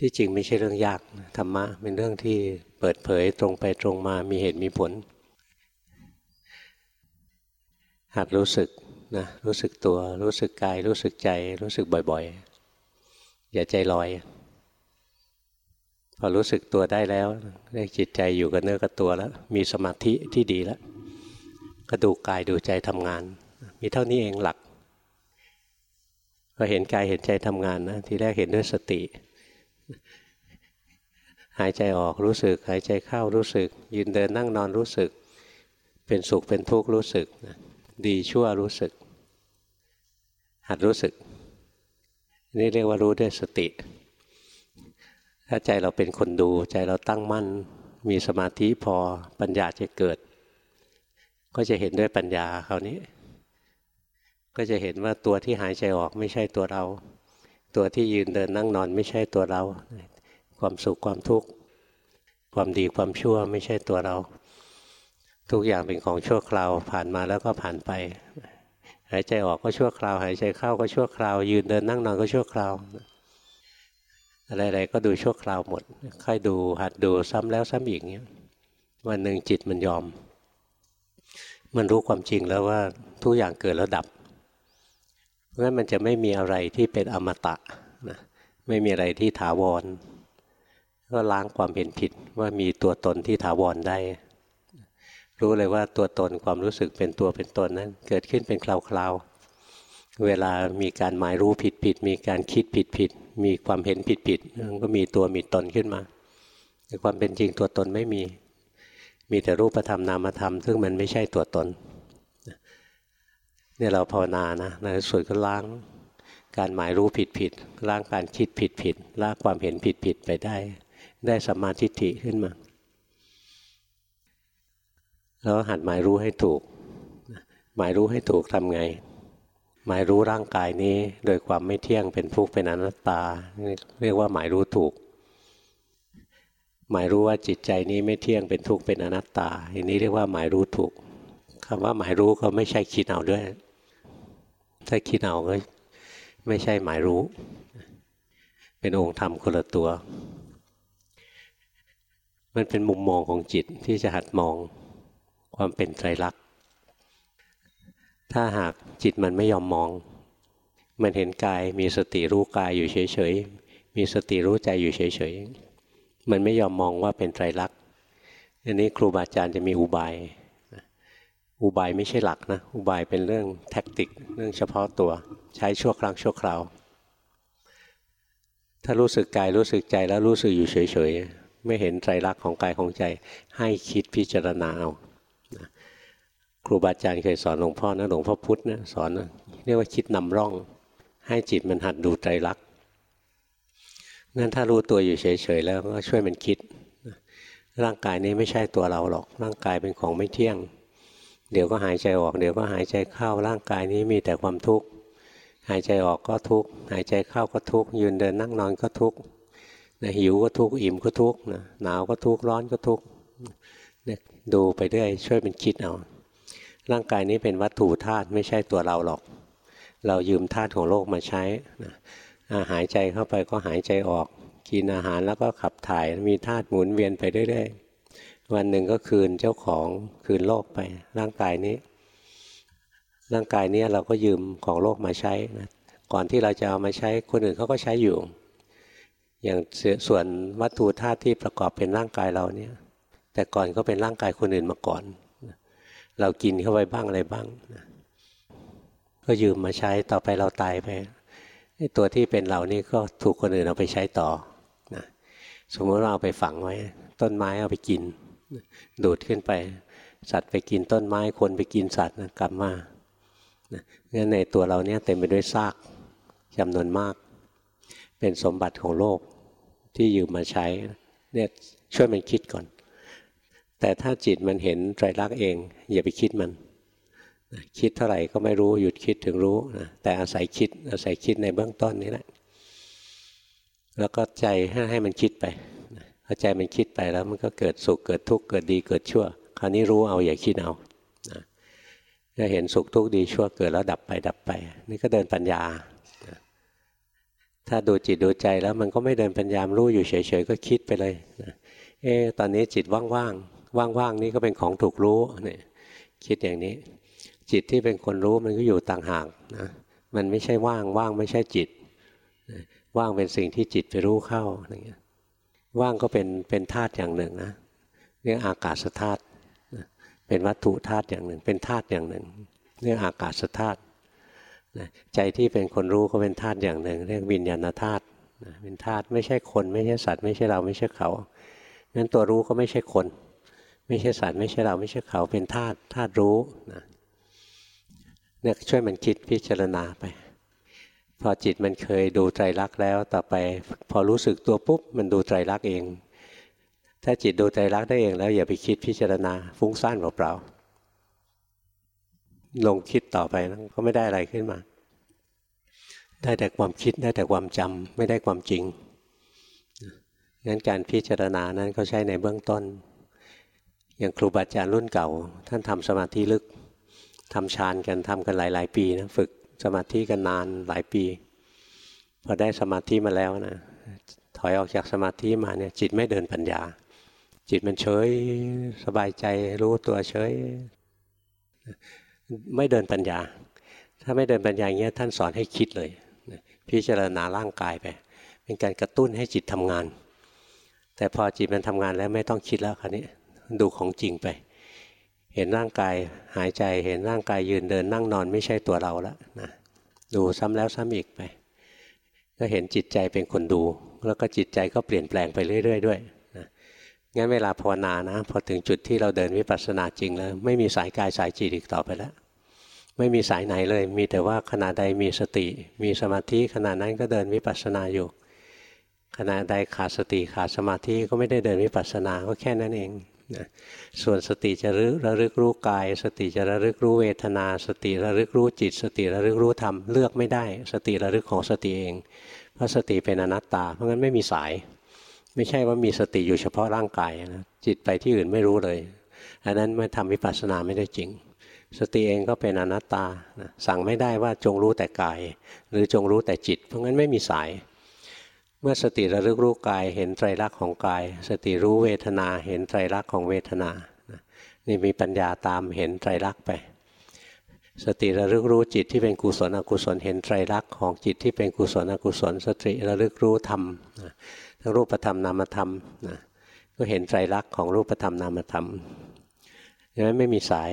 ที่จริงไม่ใช่เรื่องยากธรรมะเป็นเรื่องที่เปิดเผยตรงไปตรงมามีเหตุมีผล หัดรู้สึกนะรู้สึกตัว รู้สึกกาย รู้สึกใจ รู้สึกบ่อยๆ อย่าใจลอย พอรู้สึกตัวได้แล้วได้จิตใจอยู่กับเนื้อกับตัวแล้ว มีสมาธิที่ดีแล้วก็ดูกายดูใจทำงาน มีเท่านี้เองหลักพอเห็นกายเห็นใจทำงานนะทีแรกเห็นด้วยสติ หายใจออกรู้สึก หายใจเข้ารู้สึก ยืนเดินนั่งนอนรู้สึก เป็นสุขเป็นทุกข์รู้สึก ดีชั่วรู้สึก หัดรู้สึก นี่เรียกว่ารู้ด้วยสติ ถ้าใจเราเป็นคนดูใจเราตั้งมั่น มีสมาธิพอปัญญาจะเกิด ก็จะเห็นด้วยปัญญาคราวนี้ ก็จะเห็นว่าตัวที่หายใจออกไม่ใช่ตัวเรา ตัวที่ยืนเดินนั่งนอนไม่ใช่ตัวเรา ความสุขความทุกข์ความดีความชั่วไม่ใช่ตัวเรา ทุกอย่างเป็นของชั่วคราวผ่านมาแล้วก็ผ่านไป หายใจออกก็ชั่วคราว หายใจเข้าก็ชั่วคราว ยืนเดินนั่งนอนก็ชั่วคราวอะไรๆก็ดูชั่วคราวหมด ค่อยดูหัดดูซ้ำแล้วซ้ำอีกเนี้ยวันหนึ่งจิตมันยอม มันรู้ความจริงแล้วว่าทุกอย่างเกิดแล้วดับ เพราะฉะนั้นมันจะไม่มีอะไรที่เป็นอมตะนะไม่มีอะไรที่ถาวร ก็ล้างความเห็นผิดว่ามีตัวตนที่ถาวรได้ รู้เลยว่าตัวตนความรู้สึกเป็นตัวเป็นตนนั้น เกิดขึ้นเป็นคราวๆเวลามีการหมายรู้ผิดผิดมีการคิดผิดผิดมีความเห็นผิดผิดก็มีตัวมีตนขึ้นมาแต่ความเป็นจริงตัวตนไม่มี มีแต่รูปธรรมนามธรรม ซึ่งมันไม่ใช่ตัวตน เนี่ยเราภาวนานะในสุดก็ล้างการหมายรู้ผิดผิดล้างการคิดผิดผิดล้างความเห็นผิดผิดไปได้ ได้สมาธิิขึ้นมา แล้วหัดหมายรู้ให้ถูก หมายรู้ให้ถูกทำไง หมายรู้ร่างกายนี้โดยความไม่เที่ยงเป็นทุกข์เป็นอนัตตา เรียกว่าหมายรู้ถูก หมายรู้ว่าจิตใจนี้ไม่เที่ยงเป็นทุกข์เป็นอนัตตา อันนี้เรียกว่าหมายรู้ถูกคำว่าหมายรู้ก็ไม่ใช่คิดเอาด้วย ถ้าคิดเอาก็ไม่ใช่หมายรู้ เป็นองค์ธรรมคนละตัว มันเป็นมุมมองของจิตที่จะหัดมองความเป็นไตรลักษณ์ ถ้าหากจิตมันไม่ยอมมอง มันเห็นกายมีสติรู้กายอยู่เฉยๆ มีสติรู้ใจอยู่เฉยๆ มันไม่ยอมมองว่าเป็นไตรลักษณ์อันนี้ครูบาอาจารย์จะมีอุบาย อุบายไม่ใช่หลักนะอุบายเป็นเรื่องแท็กติกเรื่องเฉพาะตัวใช้ชั่วครั้งชั่วคราว ถ้ารู้สึกกายรู้สึกใจแล้วรู้สึกอยู่เฉยๆ ไม่เห็นไตรลักษณ์ของกายของใจ ให้คิดพิจารณาเอาครูบาอาจารย์เคยสอนหลวงพ่อนะหลวงพ่อพุธนะสอนนะเรียกว่าคิดนำร่อง ให้จิตมันหัดดูไตรลักษณ์งั้นถ้ารู้ตัวอยู่เฉยๆ แล้วก็ช่วยมันคิด ร่างกายนี้ไม่ใช่ตัวเราหรอก ร่างกายเป็นของไม่เที่ยง เดี๋ยวก็หายใจออก เดี๋ยวก็หายใจเข้าร่างกายนี้มีแต่ความทุกข์หายใจออกก็ทุกข์หายใจเข้าก็ทุกข์ยืนเดินนั่งนอนก็ทุกข์นะหิวก็ทุกข์อิ่มก็ทุกข์นะหนาวก็ทุกข์ร้อนก็ทุกข์ดูไปเรื่อยช่วยมันคิดเอาร่างกายนี้เป็นวัตถุธาตุไม่ใช่ตัวเราหรอก เรายืมธาตุของโลกมาใช้หายใจเข้าไปก็หายใจออก กินอาหารแล้วก็ขับถ่ายมีธาตุหมุนเวียนไปเรื่อยๆ วันหนึ่งก็คืนเจ้าของคืนโลกไป ร่างกายนี้ ร่างกายนี้เราก็ยืมของโลกมาใช้นะก่อนที่เราจะเอามาใช้คนอื่นเขาก็ใช้อยู่ อย่างส่วนวัตถุธาตุที่ประกอบเป็นร่างกายเราเนี่ย แต่ก่อนก็เป็นร่างกายคนอื่นมาก่อน เรากินเข้าไปบ้างอะไรบ้างนะก็ยืมมาใช้ต่อไปเราตายไปตัวที่เป็นเรานี่ก็ถูกคนอื่นเอาไปใช้ต่อนะสมมติเราเอาไปฝังไว้ ต้นไม้เอาไปกิน ดูดขึ้นไป สัตว์ไปกินต้นไม้คนไปกินสัตว์นะกลับมางั้นในตัวเราเนี่ยเต็มไปด้วยซากจำนวนมาก เป็นสมบัติของโลกที่ยืมมาใช้เนี่ยช่วยมันคิดก่อน แต่ถ้าจิตมันเห็นไตรลักษณ์เอง อย่าไปคิดมัน คิดเท่าไหร่ก็ไม่รู้หยุดคิดถึงรู้นะแต่อาศัยคิดอาศัยคิดในเบื้องต้นนี้แหละแล้วก็ใจให้ให้มันคิดไป พอใจมันคิดไปแล้วมันก็เกิดสุขเกิดทุกข์เกิดดีเกิดชั่ว คราวนี้รู้เอาอย่าคิดเอาจะเห็นสุขทุกข์ดีชั่วเกิดแล้วดับไปดับไป นี่ก็เดินปัญญา ถ้าดูจิตดูใจแล้วมันก็ไม่เดินปัญญามรู้อยู่เฉยๆก็คิดไปเลยนะเอ๊ตอนนี้จิตว่างๆว่างๆนี่ก็เป็นของถูกรู้เนี่ยคิดอย่างนี้ จิตที่เป็นคนรู้มันก็อยู่ต่างหากนะมันไม่ใช่ว่างว่างไม่ใช่จิต ว่างเป็นสิ่งที่จิตไปรู้เข้าอะไรเงี้ย ว่างก็เป็นเป็นธาตุอย่างหนึ่งนะเรียกอากาศธาตุเป็นวัตถุธาตุอย่างหนึ่ง เป็นธาตุอย่างหนึ่งเรียกอากาศธาตุใจที่เป็นคนรู้ก็เป็นธาตุอย่างหนึ่ง เรียกวิญญาณธาตุเป็นธาตุไม่ใช่คนไม่ใช่สัตว์ไม่ใช่เราไม่ใช่เขางั้นตัวรู้ก็ไม่ใช่คน ไม่ใช่สัตว์ไม่ใช่เราไม่ใช่เขาเป็นธาตุธาตุรู้นะเนี่ยช่วยมันคิดพิจารณาไป พอจิตมันเคยดูไตรลักษณ์แล้ว ต่อไปพอรู้สึกตัวปุ๊บมันดูไตรลักษณ์เอง ถ้าจิตดูไตรลักษณ์ได้เองแล้ว อย่าไปคิดพิจารณาฟุ้งซ่านเปล่าๆลงคิดต่อไปก็ไม่ได้อะไรขึ้นมา ได้แต่ความคิดได้แต่ความจำไม่ได้ความจริงงั้นการพิจารณานั้นเขาใช้ในเบื้องต้น อย่างครูบาอาจารย์รุ่นเก่า ท่านทำสมาธิลึกทำฌานกันทำกันหลาย ๆ ปีนะฝึก สมาธิกันนานหลายปี พอได้สมาธิมาแล้วนะถอยออกจากสมาธิมาเนี่ยจิตไม่เดินปัญญา จิตมันเฉยสบายใจรู้ตัวเฉย ไม่เดินปัญญา ถ้าไม่เดินปัญญาอย่างเงี้ยท่านสอนให้คิดเลย พิจารณาร่างกายไป เป็นการกระตุ้นให้จิตทำงาน แต่พอจิตมันทำงานแล้วไม่ต้องคิดแล้วคราวนี้ดูของจริงไป เห็นร่างกายหายใจเห็นร่างกายยืนเดินนั่งนอนไม่ใช่ตัวเราแล้วนะดูซ้ำแล้วซ้ำอีกไป ก็เห็นจิตใจเป็นคนดู แล้วก็จิตใจก็เปลี่ยนแปลงไปเรื่อย ๆ ด้วยนะงั้นเวลาภาวนานะพอถึงจุดที่เราเดินวิปัสสนาจริงแล้ว ไม่มีสายกายสายจิตอีกต่อไปแล้ว ไม่มีสายไหนเลย มีแต่ว่าขณะใดมีสติ มีสมาธิขณะนั้นก็เดินวิปัสสนาอยู่ขณะใดขาดสติขาดสมาธิก็ไม่ได้เดินวิปัสสนาก็แค่นั้นเอง นะส่วนสติจะระลึกรู้กาย สติจะระลึกรู้เวทนา สติระลึกรู้จิต สติระลึกรู้ธรรมเลือกไม่ได้ สติระลึกของสติเอง เพราะสติเป็นอนัตตา เพราะงั้นไม่มีสาย ไม่ใช่ว่ามีสติอยู่เฉพาะร่างกายนะจิตไปที่อื่นไม่รู้เลยอันนั้นไม่ทำวิปัสสนาไม่ได้จริง สติเองก็เป็นอนัตตาสั่งไม่ได้ว่าจงรู้แต่กาย หรือจงรู้แต่จิต เพราะงั้นไม่มีสาย มื่อสติระลึกรู้กายเห็นไตรลักษณ์ของกาย สติรู้เวทนาเห็นไตรลักษณ์ของเวทนานี่มีปัญญาตามเห็นไตรลักษณ์ไป สติระลึกรู้จิตที่เป็นกุศลอกุศลเห็นไตรลักษณ์ของจิตที่เป็นกุศลอกุศล สติระลึกรู้ธรรมทั้งรูปธรรมนามธรรมนะก็เห็นไตรลักษณ์ของรูปธรรมนามธรรมดังนั้นไม่มีสาย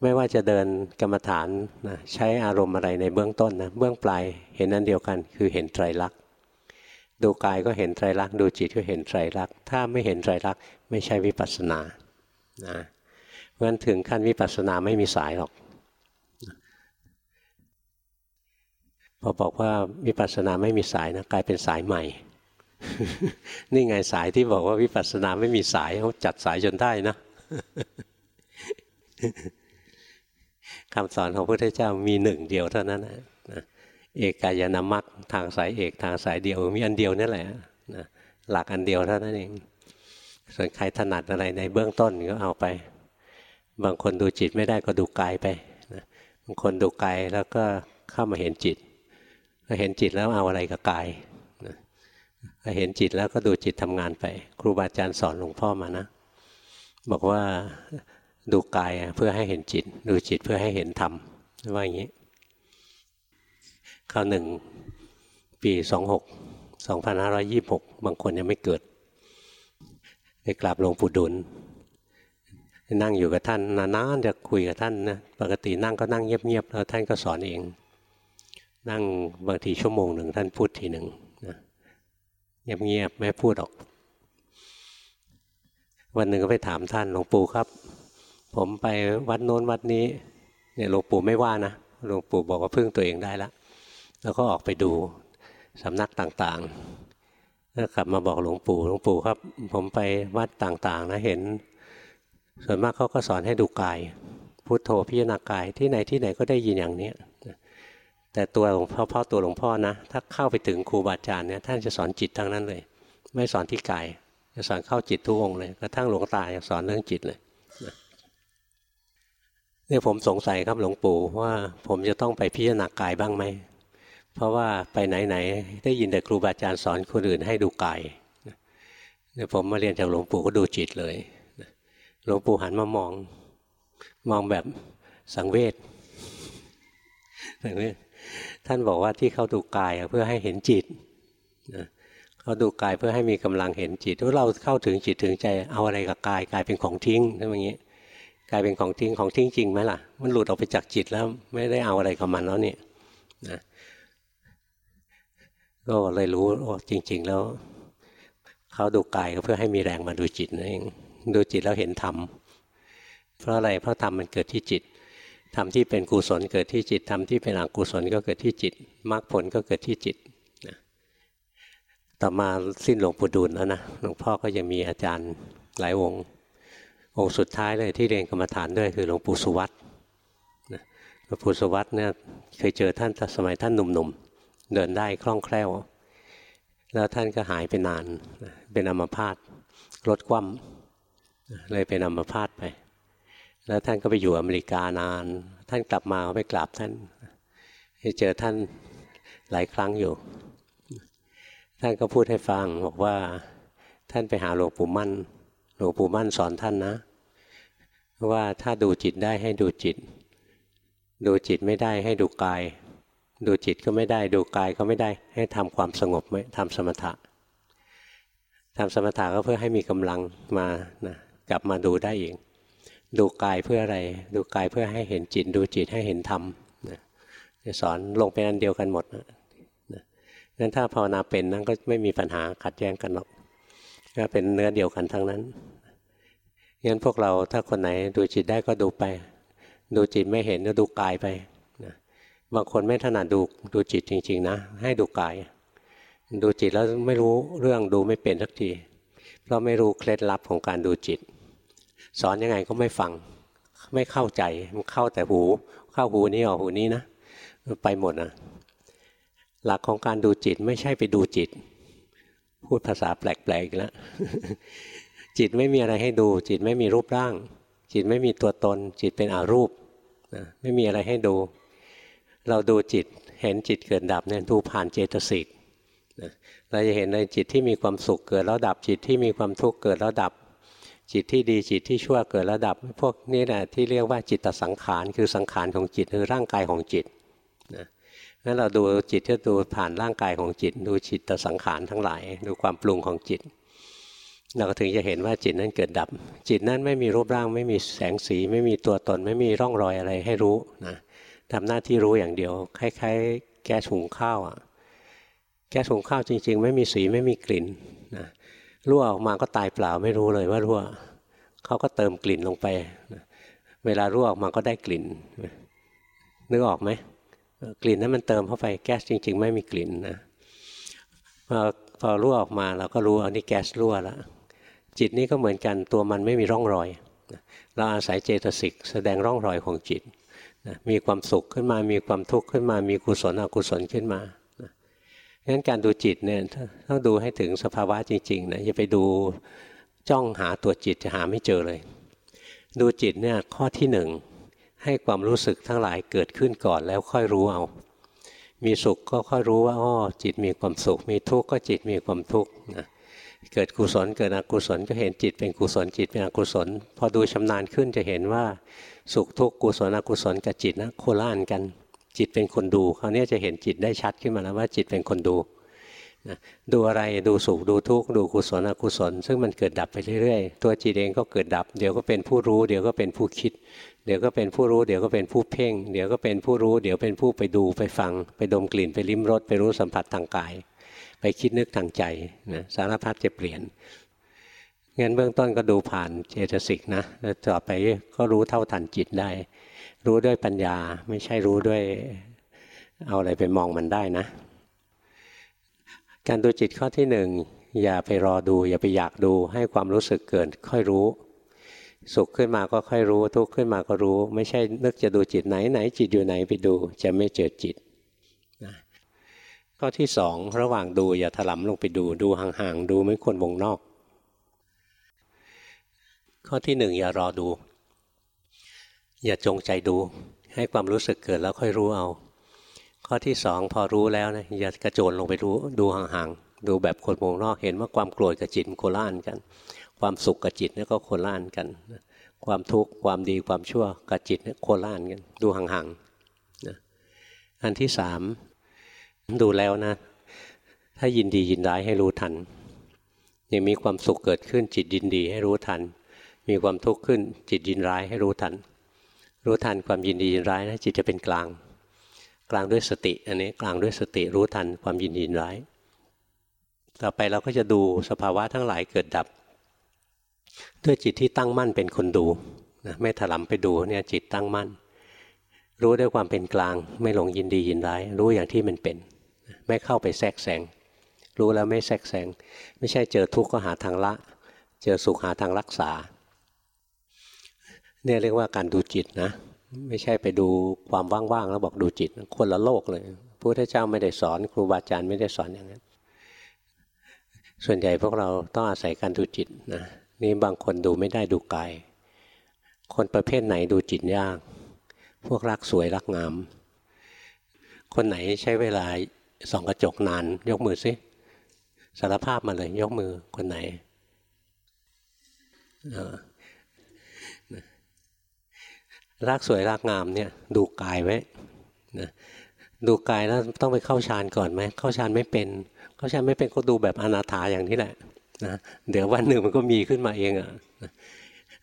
ไม่ว่าจะเดินกรรมฐานนะใช้อารมณ์อะไรในเบื้องต้นนะเบื้องปลายเห็นนั้นเดียวกันคือเห็นไตรลักษณ์ ดูกายก็เห็นไตรลักษณ์ดูจิตก็เห็นไตรลักษณ์ถ้าไม่เห็นไตรลักษณ์ไม่ใช่วิปัสสนานะเพราะฉะนั้นถึงขั้นวิปัสสนาไม่มีสายหรอกพอบอกว่าวิปัสสนาไม่มีสายนะกลายเป็นสายใหม่ นี่ไงสายที่บอกว่าวิปัสสนาไม่มีสายเขาจัดสายจนได้นะคำสอนของพระพุทธเจ้ามีหนึ่งเดียวเท่านั้นนะ เอกายนามัคทางสายเอกทางสายเดียว มีอันเดียวนั่แหละนะหลักอันเดียวเท่านั้นเองส่วนใครถนัดอะไรในเบื้องต้นก็เอาไป บางคนดูจิตไม่ได้ก็ดูกายไปนะบางคนดูกายแล้วก็เข้ามาเห็นจิตก็เห็นจิตแล้วเอาอะไรกับกายนะเห็นจิตแล้วก็ดูจิตทำงานไป ครูบาอาจารย์สอนหลวงพ่อมานะ บอกว่าดูกายเพื่อให้เห็นจิต ดูจิตเพื่อให้เห็นธรรมว่าอย่างนี้ คราวหนึ่งปีสองหกสองพันห้าร้อยี่หกบางคนยังไม่เกิดไปกราบหลวงปู่ดุลนั่งอยู่กับท่านนานๆจะคุยกับท่านนะปกตินั่งก็นั่งเงียบๆแล้วท่านก็สอนเอง นั่งบางทีชั่วโมงหนึ่งท่านพูดทีหนึ่งนะเงียบๆไม่พูดออก วันหนึ่งก็ไปถามท่านหลวงปู่ครับ ผมไปวัดโน้นวัดนี้เนี่ยหลวงปู่ไม่ว่านะหลวงปู่บอกว่าพึ่งตัวเองได้แล้ว แล้วก็ออกไปดูสำนักต่างๆแล้วกลับมาบอกหลวงปู่หลวงปู่ครับ ผมไปวัดต่างๆนะเห็น ส่วนมากเขาก็สอนให้ดูกายพุโทโธพิจารณากายที่ไหนที่ไหนก็ได้ยินอย่างนี้แต่ตัวหลวงพ่อพ่อตัวหลวงพ่อนะถ้าเข้าไปถึงครูบาอาจารย์เนี่ยท่านจะสอนจิตทั้งนั้นเลย ไม่สอนที่กายจะสอนเข้าจิตทุกองเลยกระทั่งหลวงตาจะสอนเรื่องจิตเลยเนี่ยผมสงสัยครับหลวงปู่ว่าผมจะต้องไปพิจารณากายบ้างไหม เพราะว่าไปไหนๆได้ยินแต่ครูบาอาจารย์สอนคนอื่นให้ดูกายเนี่ยผมมาเรียนจากหลวงปู่ก็ดูจิตเลยหลวงปู่หันมามอง มองแบบสังเวชสังเวชท่านบอกว่าที่เขาดูกายเพื่อให้เห็นจิตเขาดูกายเพื่อให้มีกำลังเห็นจิตถ้าเราเข้าถึงจิตถึงใจเอาอะไรกับกายกายเป็นของทิ้งใช่ไหมงี้กายเป็นของทิ้งของทิ้งจริงไหมล่ะ มันหลุดออกไปจากจิตแล้วไม่ได้เอาอะไรกับมันแล้วเนี่ยนะ ก็เลยรู้ว่าจริง ๆ แล้วเขาดูกายก็เพื่อให้มีแรงมาดูจิตนั่นเองดูจิตแล้วเห็นธรรมเพราะอะไรเพราะธรรมมันเกิดที่จิตธรรมที่เป็นกุศลเกิดที่จิตธรรมที่เป็นอกุศลก็เกิดที่จิตมรรคผลก็เกิดที่จิตนะต่อมาสิ้นหลวงปู่ดูลแล้วนะหลวงพ่อก็ยังมีอาจารย์หลายองค์ องค์สุดท้ายเลยที่เรียนกรรมฐานด้วยคือหลวงปู่สุวัตหลวงปู่สุวัตเนี่ยเคยเจอท่านสมัยท่านหนุ่มๆ เดินได้คล่องแคล่ว แล้วท่านก็หายไปนาน เป็นอัมพาตรถคว่ำเลยเป็นอัมพาตไป แล้วท่านก็ไปอยู่อเมริกานาน ท่านกลับมาไปกราบท่านเจอท่านหลายครั้งอยู่ ท่านก็พูดให้ฟังบอกว่าท่านไปหาหลวงปู่มั่น หลวงปู่มั่นสอนท่านนะ ว่าถ้าดูจิตได้ให้ดูจิต ดูจิตไม่ได้ให้ดูกาย ดูจิตก็ไม่ได้ ดูกายก็ไม่ได้ ให้ทำความสงบไหมทำสมถะทำสมถะก็เพื่อให้มีกำลังมานะกลับมาดูได้อีกดูกายเพื่ออะไร ดูกายเพื่อให้เห็นจิต ดูจิตให้เห็นธรรมจะสอนลงเป็นอันเดียวกันหมดนะงั้นถ้าภาวนาเป็นนั้นก็ไม่มีปัญหาขัดแย้งกันหรอกก็เป็นเนื้อเดียวกันทั้งนั้นงั้นพวกเราถ้าคนไหนดูจิตได้ก็ดูไป ดูจิตไม่เห็นก็ดูกายไป บางคนไม่ถนัดดูดูจิตจริง ๆ นะ ให้ดูกาย ดูจิตแล้วไม่รู้เรื่องดูไม่เป็นสักที เพราะไม่รู้เคล็ดลับของการดูจิต สอนยังไงก็ไม่ฟัง ไม่เข้าใจมันเข้าแต่หู เข้าหูนี้ออกหูนี้นะไปหมดนะหลักของการดูจิตไม่ใช่ไปดูจิต พูดภาษาแปลกๆอีกแล้วจิตไม่มีอะไรให้ดู จิตไม่มีรูปร่าง จิตไม่มีตัวตน จิตเป็นอารูปนะไม่มีอะไรให้ดู เราดูจิตเห็นจิตเกิดดับเนี่ยดูผ่านเจตสิกเราจะเห็นในจิตที่มีความสุขเกิดแล้วดับจิตที่มีความทุกข์เกิดแล้วดับ จิตที่ดีจิตที่ชั่วเกิดระดับ พวกนี้แหละที่เรียกว่าจิตตสังขารคือสังขารของจิตคือร่างกายของจิตนะงั้นเราดูจิตที่ดูผ่านร่างกายของจิต ดูจิตสังขารทั้งหลาย ดูความปรุงของจิต เราก็ถึงจะเห็นว่าจิตนั้นเกิดดับ จิตนั้นไม่มีรูปร่างไม่มีแสงสี ไม่มีตัวตนไม่มีร่องรอยอะไรให้รู้นะ ทำหน้าที่รู้อย่างเดียวคล้ายๆ แก้ถุงข้าวอะแก้ถุงข้าวจริง ๆ ไม่มีสีไม่มีกลิ่นนะรั่วออกมาก็ตายเปล่าไม่รู้เลยว่ารั่วเขาก็เติมกลิ่นลงไปเวลารั่วออกมาก็ได้กลิ่นนึกออกไหมกลิ่นนั้นมันเติมเข้าไปแก๊สจริง ๆ ไม่มีกลิ่นนะพอพอรั่วออกมาเราก็รู้อันนี้แก๊สรั่วแล้วจิตนี้ก็เหมือนกันตัวมันไม่มีร่องรอย เราอาศัยเจตสิกแสดงร่องรอยของจิต มีความสุขขึ้นมา มีความทุกข์ขึ้นมา มีกุศลอกุศลขึ้นมางั้นการดูจิตเนี่ยต้องดูให้ถึงสภาวะจริงๆนะอย่าไปดูจ้องหาตัวจิตจะหาไม่เจอเลย ดูจิตเนี่ยข้อที่หนึ่งให้ความรู้สึกทั้งหลายเกิดขึ้นก่อนแล้วค่อยรู้เอา มีสุขก็ค่อยรู้ว่าอ๋อจิตมีความสุข มีทุกข์ก็จิตมีความทุกข์นะ เกิดกุศลเกิดอกุศลก็เห็นจิตเป็นกุศลจิตเป็นอกุศล พอดูชำนาญขึ้นจะเห็นว่าสุขทุกข์กุศลอกุศลกับจิตนะโคล่านกัน จิตเป็นคนดูคราวนี้จะเห็นจิตได้ชัดขึ้นมาแล้วว่าจิตเป็นคนดูนะดูอะไรดูสุขดูทุกข์ดูกุศลอกุศล ซึ่งมันเกิดดับไปเรื่อยๆ ตัวจิตเองก็เกิดดับ เดี๋ยวก็เป็นผู้รู้ เดี๋ยวก็เป็นผู้คิด เดี๋ยวก็เป็นผู้รู้ เดี๋ยวก็เป็นผู้เพ่ง เดี๋ยวก็เป็นผู้รู้ เดี๋ยวเป็นผู้ไปดูไปฟัง ไปดมกลิ่นไปลิ้มรสไปรู้สัมผัสทางกาย ไปคิดนึกทางใจนะสารพัดจะเปลี่ยนงั้นเบื้องต้นก็ดูผ่านเจตสิกนะแล้วต่อไปก็รู้เท่าทันจิตได้ รู้ด้วยปัญญาไม่ใช่รู้ด้วยเอาอะไรไปมองมันได้นะ การดูจิตข้อที่หนึ่งอย่าไปรอดู อย่าไปอยากดูให้ความรู้สึกเกิดค่อยรู้ สุขขึ้นมาก็ค่อยรู้ ทุกข์ขึ้นมาก็รู้ ไม่ใช่นึกจะดูจิตไหนไหนจิตอยู่ไหนไปดู จะไม่เจอจิต ข้อที่สองระหว่างดูอย่าถลำลงไปดูดูห่างๆดูไม่ควรวงนอก ข้อที่หนึ่งอย่ารอดู อย่าจงใจดู ให้ความรู้สึกเกิดแล้วค่อยรู้เอา ข้อที่สองพอรู้แล้วนะอย่ากระโจนลงไปรู้ดูห่างๆดูแบบคนวงนอกเห็นว่าความโกรธกับจิตโคล่านกัน ความสุขกับจิตนี่ก็โคล่านกัน ความทุกข์ความดีความชั่วกับจิตนี่โคล่านกัน ดูห่างๆนะอันที่สาม ดูแล้วนะ ถ้ายินดียินร้ายให้รู้ทันยังมีความสุขเกิดขึ้นจิตยินดีให้รู้ทัน มีความทุกข์ขึ้นจิตยินร้ายให้รู้ทัน รู้ทันความยินดียินร้ายนะจิตจะเป็นกลาง กลางด้วยสติ อันนี้กลางด้วยสติรู้ทันความยินดียินร้าย ต่อไปเราก็จะดูสภาวะทั้งหลายเกิดดับ ด้วยจิตที่ตั้งมั่นเป็นคนดูนะไม่ถลำไปดูเนี่ยจิตตั้งมั่น รู้ด้วยความเป็นกลาง ไม่หลงยินดียินร้าย รู้อย่างที่มันเป็น ไม่เข้าไปแทรกแซงรู้แล้วไม่แทรกแซงไม่ใช่เจอทุกข์ก็หาทางละ เจอสุขหาทางรักษาเนี่ยเรียกว่าการดูจิตนะ ไม่ใช่ไปดูความว่างๆแล้วบอกดูจิต คนละโลกเลยพระพุทธเจ้าไม่ได้สอน ครูบาอาจารย์ไม่ได้สอนอย่างนั้นส่วนใหญ่พวกเราต้องอาศัยการดูจิตนะนี่บางคนดูไม่ได้ดูกาย คนประเภทไหนดูจิตยาก พวกรักสวยรักงาม คนไหนใช้เวลาส่องกระจกนาน ยกมือซิสารภาพมาเลย ยกมือคนไหนรักสวยรักงามเนี่ย ดูกายไว้นะดูกายแล้วต้องไปเข้าฌานก่อนไหมเข้าฌานไม่เป็น เข้าฌานไม่เป็นก็ดูแบบอนาถาอย่างนี้แหละนะเดี๋ยววันหนึ่งมันก็มีขึ้นมาเองอะ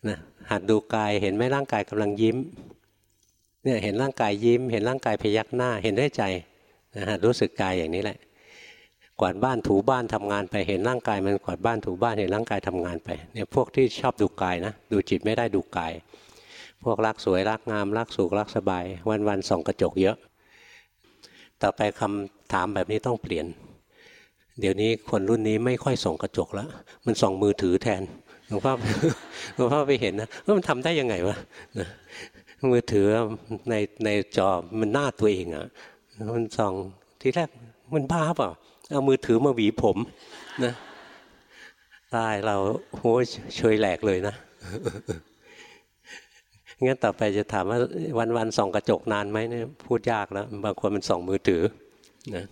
นะหัดดูกายเห็นไหมร่างกายกำลังยิ้ม เนี่ยเห็นร่างกายยิ้ม เห็นร่างกายพยักหน้า เห็นด้วยใจนะฮะรู้สึกกายอย่างนี้แหละ กวาดบ้านถูบ้านทำงานไปเห็นร่างกายมันกวาดบ้านถูบ้านเห็นร่างกายทำงานไปเนี่ยพวกที่ชอบดูกายนะดูจิตไม่ได้ดูกาย พวกรักสวยรักงามรักสุขรักสบาย วันวันส่องกระจกเยอะ ต่อไปคำถามแบบนี้ต้องเปลี่ยน เดี๋ยวนี้คนรุ่นนี้ไม่ค่อยส่องกระจกแล้ว มันส่องมือถือแทนหลวงพ่อหลวงพ่อไปเห็นนะว่ามันทำได้ยังไงวะ มือถือในในจอมันหน้าตัวเองอะมันส่องทีแรกมันบ้าเปล่าเอามือถือมาหวีผมนะตายเราโหช่วยแหลกเลยนะงั้นต่อไปจะถามว่าวันวันส่องกระจกนานไหมเนี่ยพูดยากแล้ว บางคนมันส่องมือถือนะ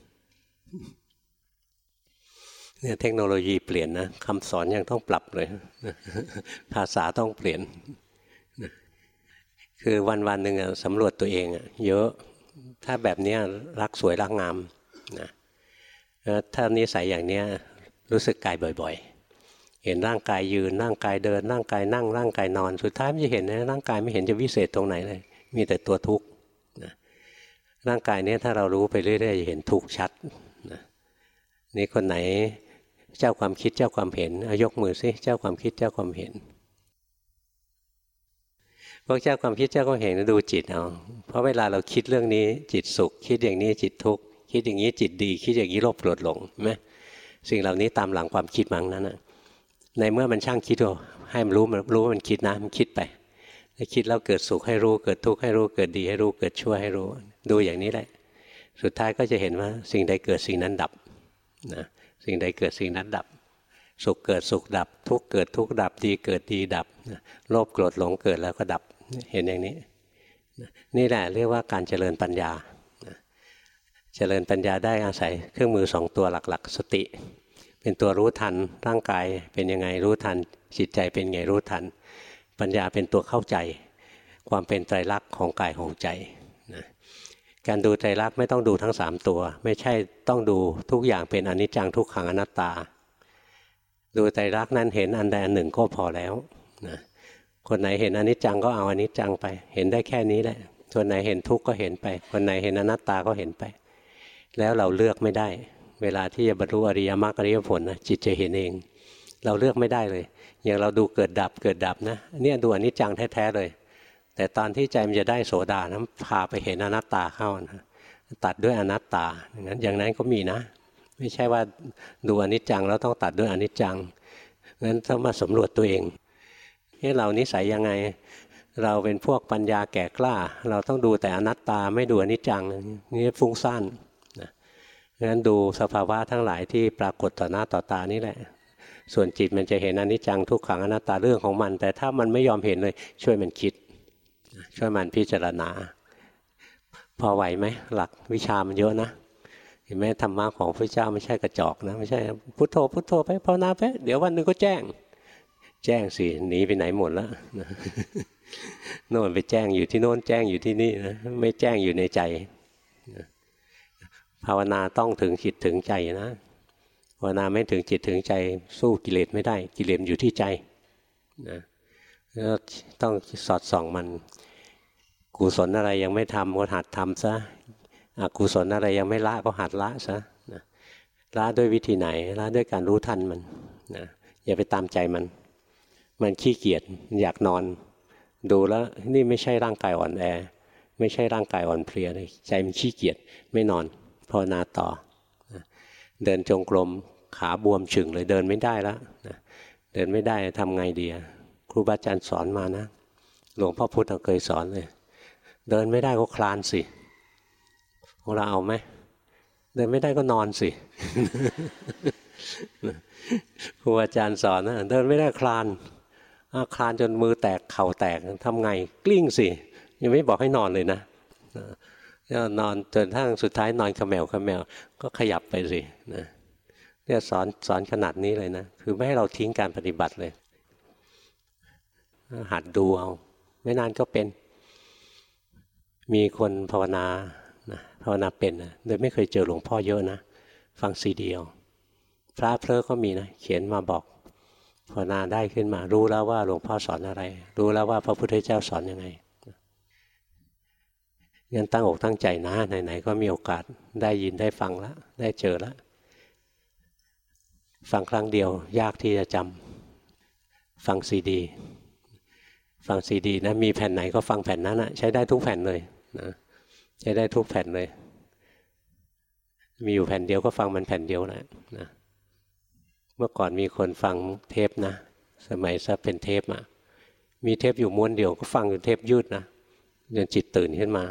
เนี่ยเทคโนโลยีเปลี่ยนนะคำสอนยังต้องปรับเลย ภาษาต้องเปลี่ยน คือวันวันหนึ่งสำรวจตัวเองเยอะถ้าแบบนี้รักสวยรักงามนะถ้านิสัยอย่างนี้รู้สึกกายบ่อยๆ เห็นร่างกายยืนร่างกายเดินร่างกายนั่งร่างกายนอน สุดท้ายมันจะเห็นนะร่างกายไม่เห็นจะวิเศษตรงไหนเลย มีแต่ตัวทุกข์นะร่างกายนี้ถ้าเรารู้ไปเรื่อยๆจะเห็นทุกข์ชัดนะนี่คนไหนเจ้าความคิดเจ้าความเห็นเอายกมือซิเจ้าความคิดเจ้าความเห็น พวกเจ้าความคิดเจ้าความเห็นดูจิตเอาเพราะเวลาเราคิดเรื่องนี้จิตสุข คิดอย่างนี้จิตทุกข์คิดอย่างนี้จิตดี คิดอย่างนี้โลภโกรธหลงไหมสิ่งเหล่านี้ตามหลังความคิดมังนั้นนะในเมื่อมันช่างคิดก็ให้มันรู้มันรู้ว่ามันคิดนะมันคิดไปคิดแล้วเกิดสุขให้รู้เกิดทุกข์ให้รู้เกิดดีให้รู้เกิดชั่วให้รู้ ดูอย่างนี้แหละ สุดท้ายก็จะเห็นว่าสิ่งใดเกิดสิ่งนั้นดับนะสิ่งใดเกิดสิ่งนั้นดับ สุขเกิดสุขดับ ทุกเกิดทุกดับดีเกิดดีดับโลภโกรธหลงเกิดแล้วก็ดับ เห็นอย่างนี้ นี่แหละเรียกว่าการเจริญปัญญาเจริญปัญญาได้อาศัยเครื่องมือสองตัวหลักๆ สติ เป็นตัวรู้ทันร่างกายเป็นยังไงรู้ทัน จิตใจเป็นไงรู้ทัน ปัญญาเป็นตัวเข้าใจ ความเป็นไตรลักษณ์ของกายของใจนะการดูไตรลักษณ์ไม่ต้องดูทั้งสามตัว ไม่ใช่ต้องดูทุกอย่างเป็นอนิจจังทุกขังอนัตตา ดูไตรลักษณ์นั้นเห็นอันใดอันหนึ่งก็พอแล้วนะ คนไหนเห็นอนิจจังก็เอาอนิจจังไป เห็นได้แค่นี้แหละ คนไหนเห็นทุกข์ก็เห็นไป คนไหนเห็นอนัตตาก็เห็นไป แล้วเราเลือกไม่ได้ เวลาที่จะบรรลุอริยมรรคอริยผลนะจิตจะเห็นเอง เราเลือกไม่ได้เลย อย่างเราดูเกิดดับเกิดดับนะ เนี่ยดูอนิจจังแท้ๆเลย แต่ตอนที่ใจมันจะได้โสดานะพาไปเห็นอนัตตาเข้านะตัดด้วยอนัตตาอย่างนั้นอย่างนั้นก็มีนะ ไม่ใช่ว่าดูอนิจจังแล้วต้องตัดด้วยอนิจจังงั้นต้องมาสำรวจตัวเอง นี่เรานิสัยยังไง เราเป็นพวกปัญญาแก่กล้า เราต้องดูแต่อนัตตาไม่ดูอนิจจังนี่ฟุ้งซ่านนะงั้นดูสภาวะทั้งหลายที่ปรากฏต่อหน้าต่อตานี่แหละ ส่วนจิตมันจะเห็นอนิจจังทุกขังอนัตตาเรื่องของมัน แต่ถ้ามันไม่ยอมเห็นเลย ช่วยมันคิด ช่วยมันพิจารณา พอไหวไหมหลักวิชามันเยอะนะเห็นไหมธรรมะของพระเจ้าไม่ใช่กระจอกนะไม่ใช่พุทโธพุทโธไปภาวนาไปเดี๋ยววันหนึ่งก็แจ้ง แจ้งสิหนีไปไหนหมดแล้วโน่นไปแจ้งอยู่ที่โน่นแจ้งอยู่ที่นี่นะไม่แจ้งอยู่ในใจภาวนาต้องถึงจิตถึงใจนะภาวนาไม่ถึงจิตถึงใจ สู้กิเลสไม่ได้ กิเลสอยู่ที่ใจนะก็ต้องสอดส่องมัน กุศลอะไรยังไม่ทำก็หัดทำซะอกุศลอะไรยังไม่ละก็หัดละซะนะละด้วยวิธีไหนละด้วยการรู้ทันมันนะอย่าไปตามใจมัน มันขี้เกียจอยากนอน ดูแล้วนี่ไม่ใช่ร่างกายอ่อนแอ ไม่ใช่ร่างกายอ่อนเพลียเลยใจมันขี้เกียจไม่นอนภาวนาต่อ เดินจงกรมขาบวมฉึงเลยเดินไม่ได้แล้วเดินไม่ได้ทำไงดีครูบาอาจารย์สอนมานะ หลวงพ่อพุธเราเคยสอนเลย เดินไม่ได้ก็คลานสิของเราเอาไหมเดินไม่ได้ก็นอนสิครูอาจารย์สอนนะเดินไม่ได้คลาน คลานจนมือแตกเข่าแตกทำไงกลิ้งสิ ยังไม่บอกให้นอนเลยนะนอนจนทั้งสุดท้ายนอนขมแมวขมแมว ก็ขยับไปสินะเนี่ยสอนสอนขนาดนี้เลยนะ คือไม่ให้เราทิ้งการปฏิบัติเลย หัดดูเอาไม่นานก็เป็น มีคนภาวนานะภาวนาเป็นนะโดยไม่เคยเจอหลวงพ่อเยอะนะ ฟังซีดีเอาพระเพลอก็มีนะ เขียนมาบอก ภาวนาได้ขึ้นมา รู้แล้วว่าหลวงพ่อสอนอะไร รู้แล้วว่าพระพุทธเจ้าสอนยังไงงั้นตั้งอกตั้งใจนะไหนๆก็มีโอกาสได้ยินได้ฟังแล้วได้เจอแล้วฟังครั้งเดียวยากที่จะจำฟังซีดี ฟังซีดีนะมีแผ่นไหนก็ฟังแผ่นนั้นนะใช้ได้ทุกแผ่นเลยนะใช้ได้ทุกแผ่นเลย มีอยู่แผ่นเดียวก็ฟังมันแผ่นเดียวแหละนะ เมื่อก่อนมีคนฟังเทปนะ สมัยซะเป็นเทปอะมีเทปอยู่ม้วนเดียวก็ฟังอยู่เทปยืดนะจนจิตตื่นขึ้นมา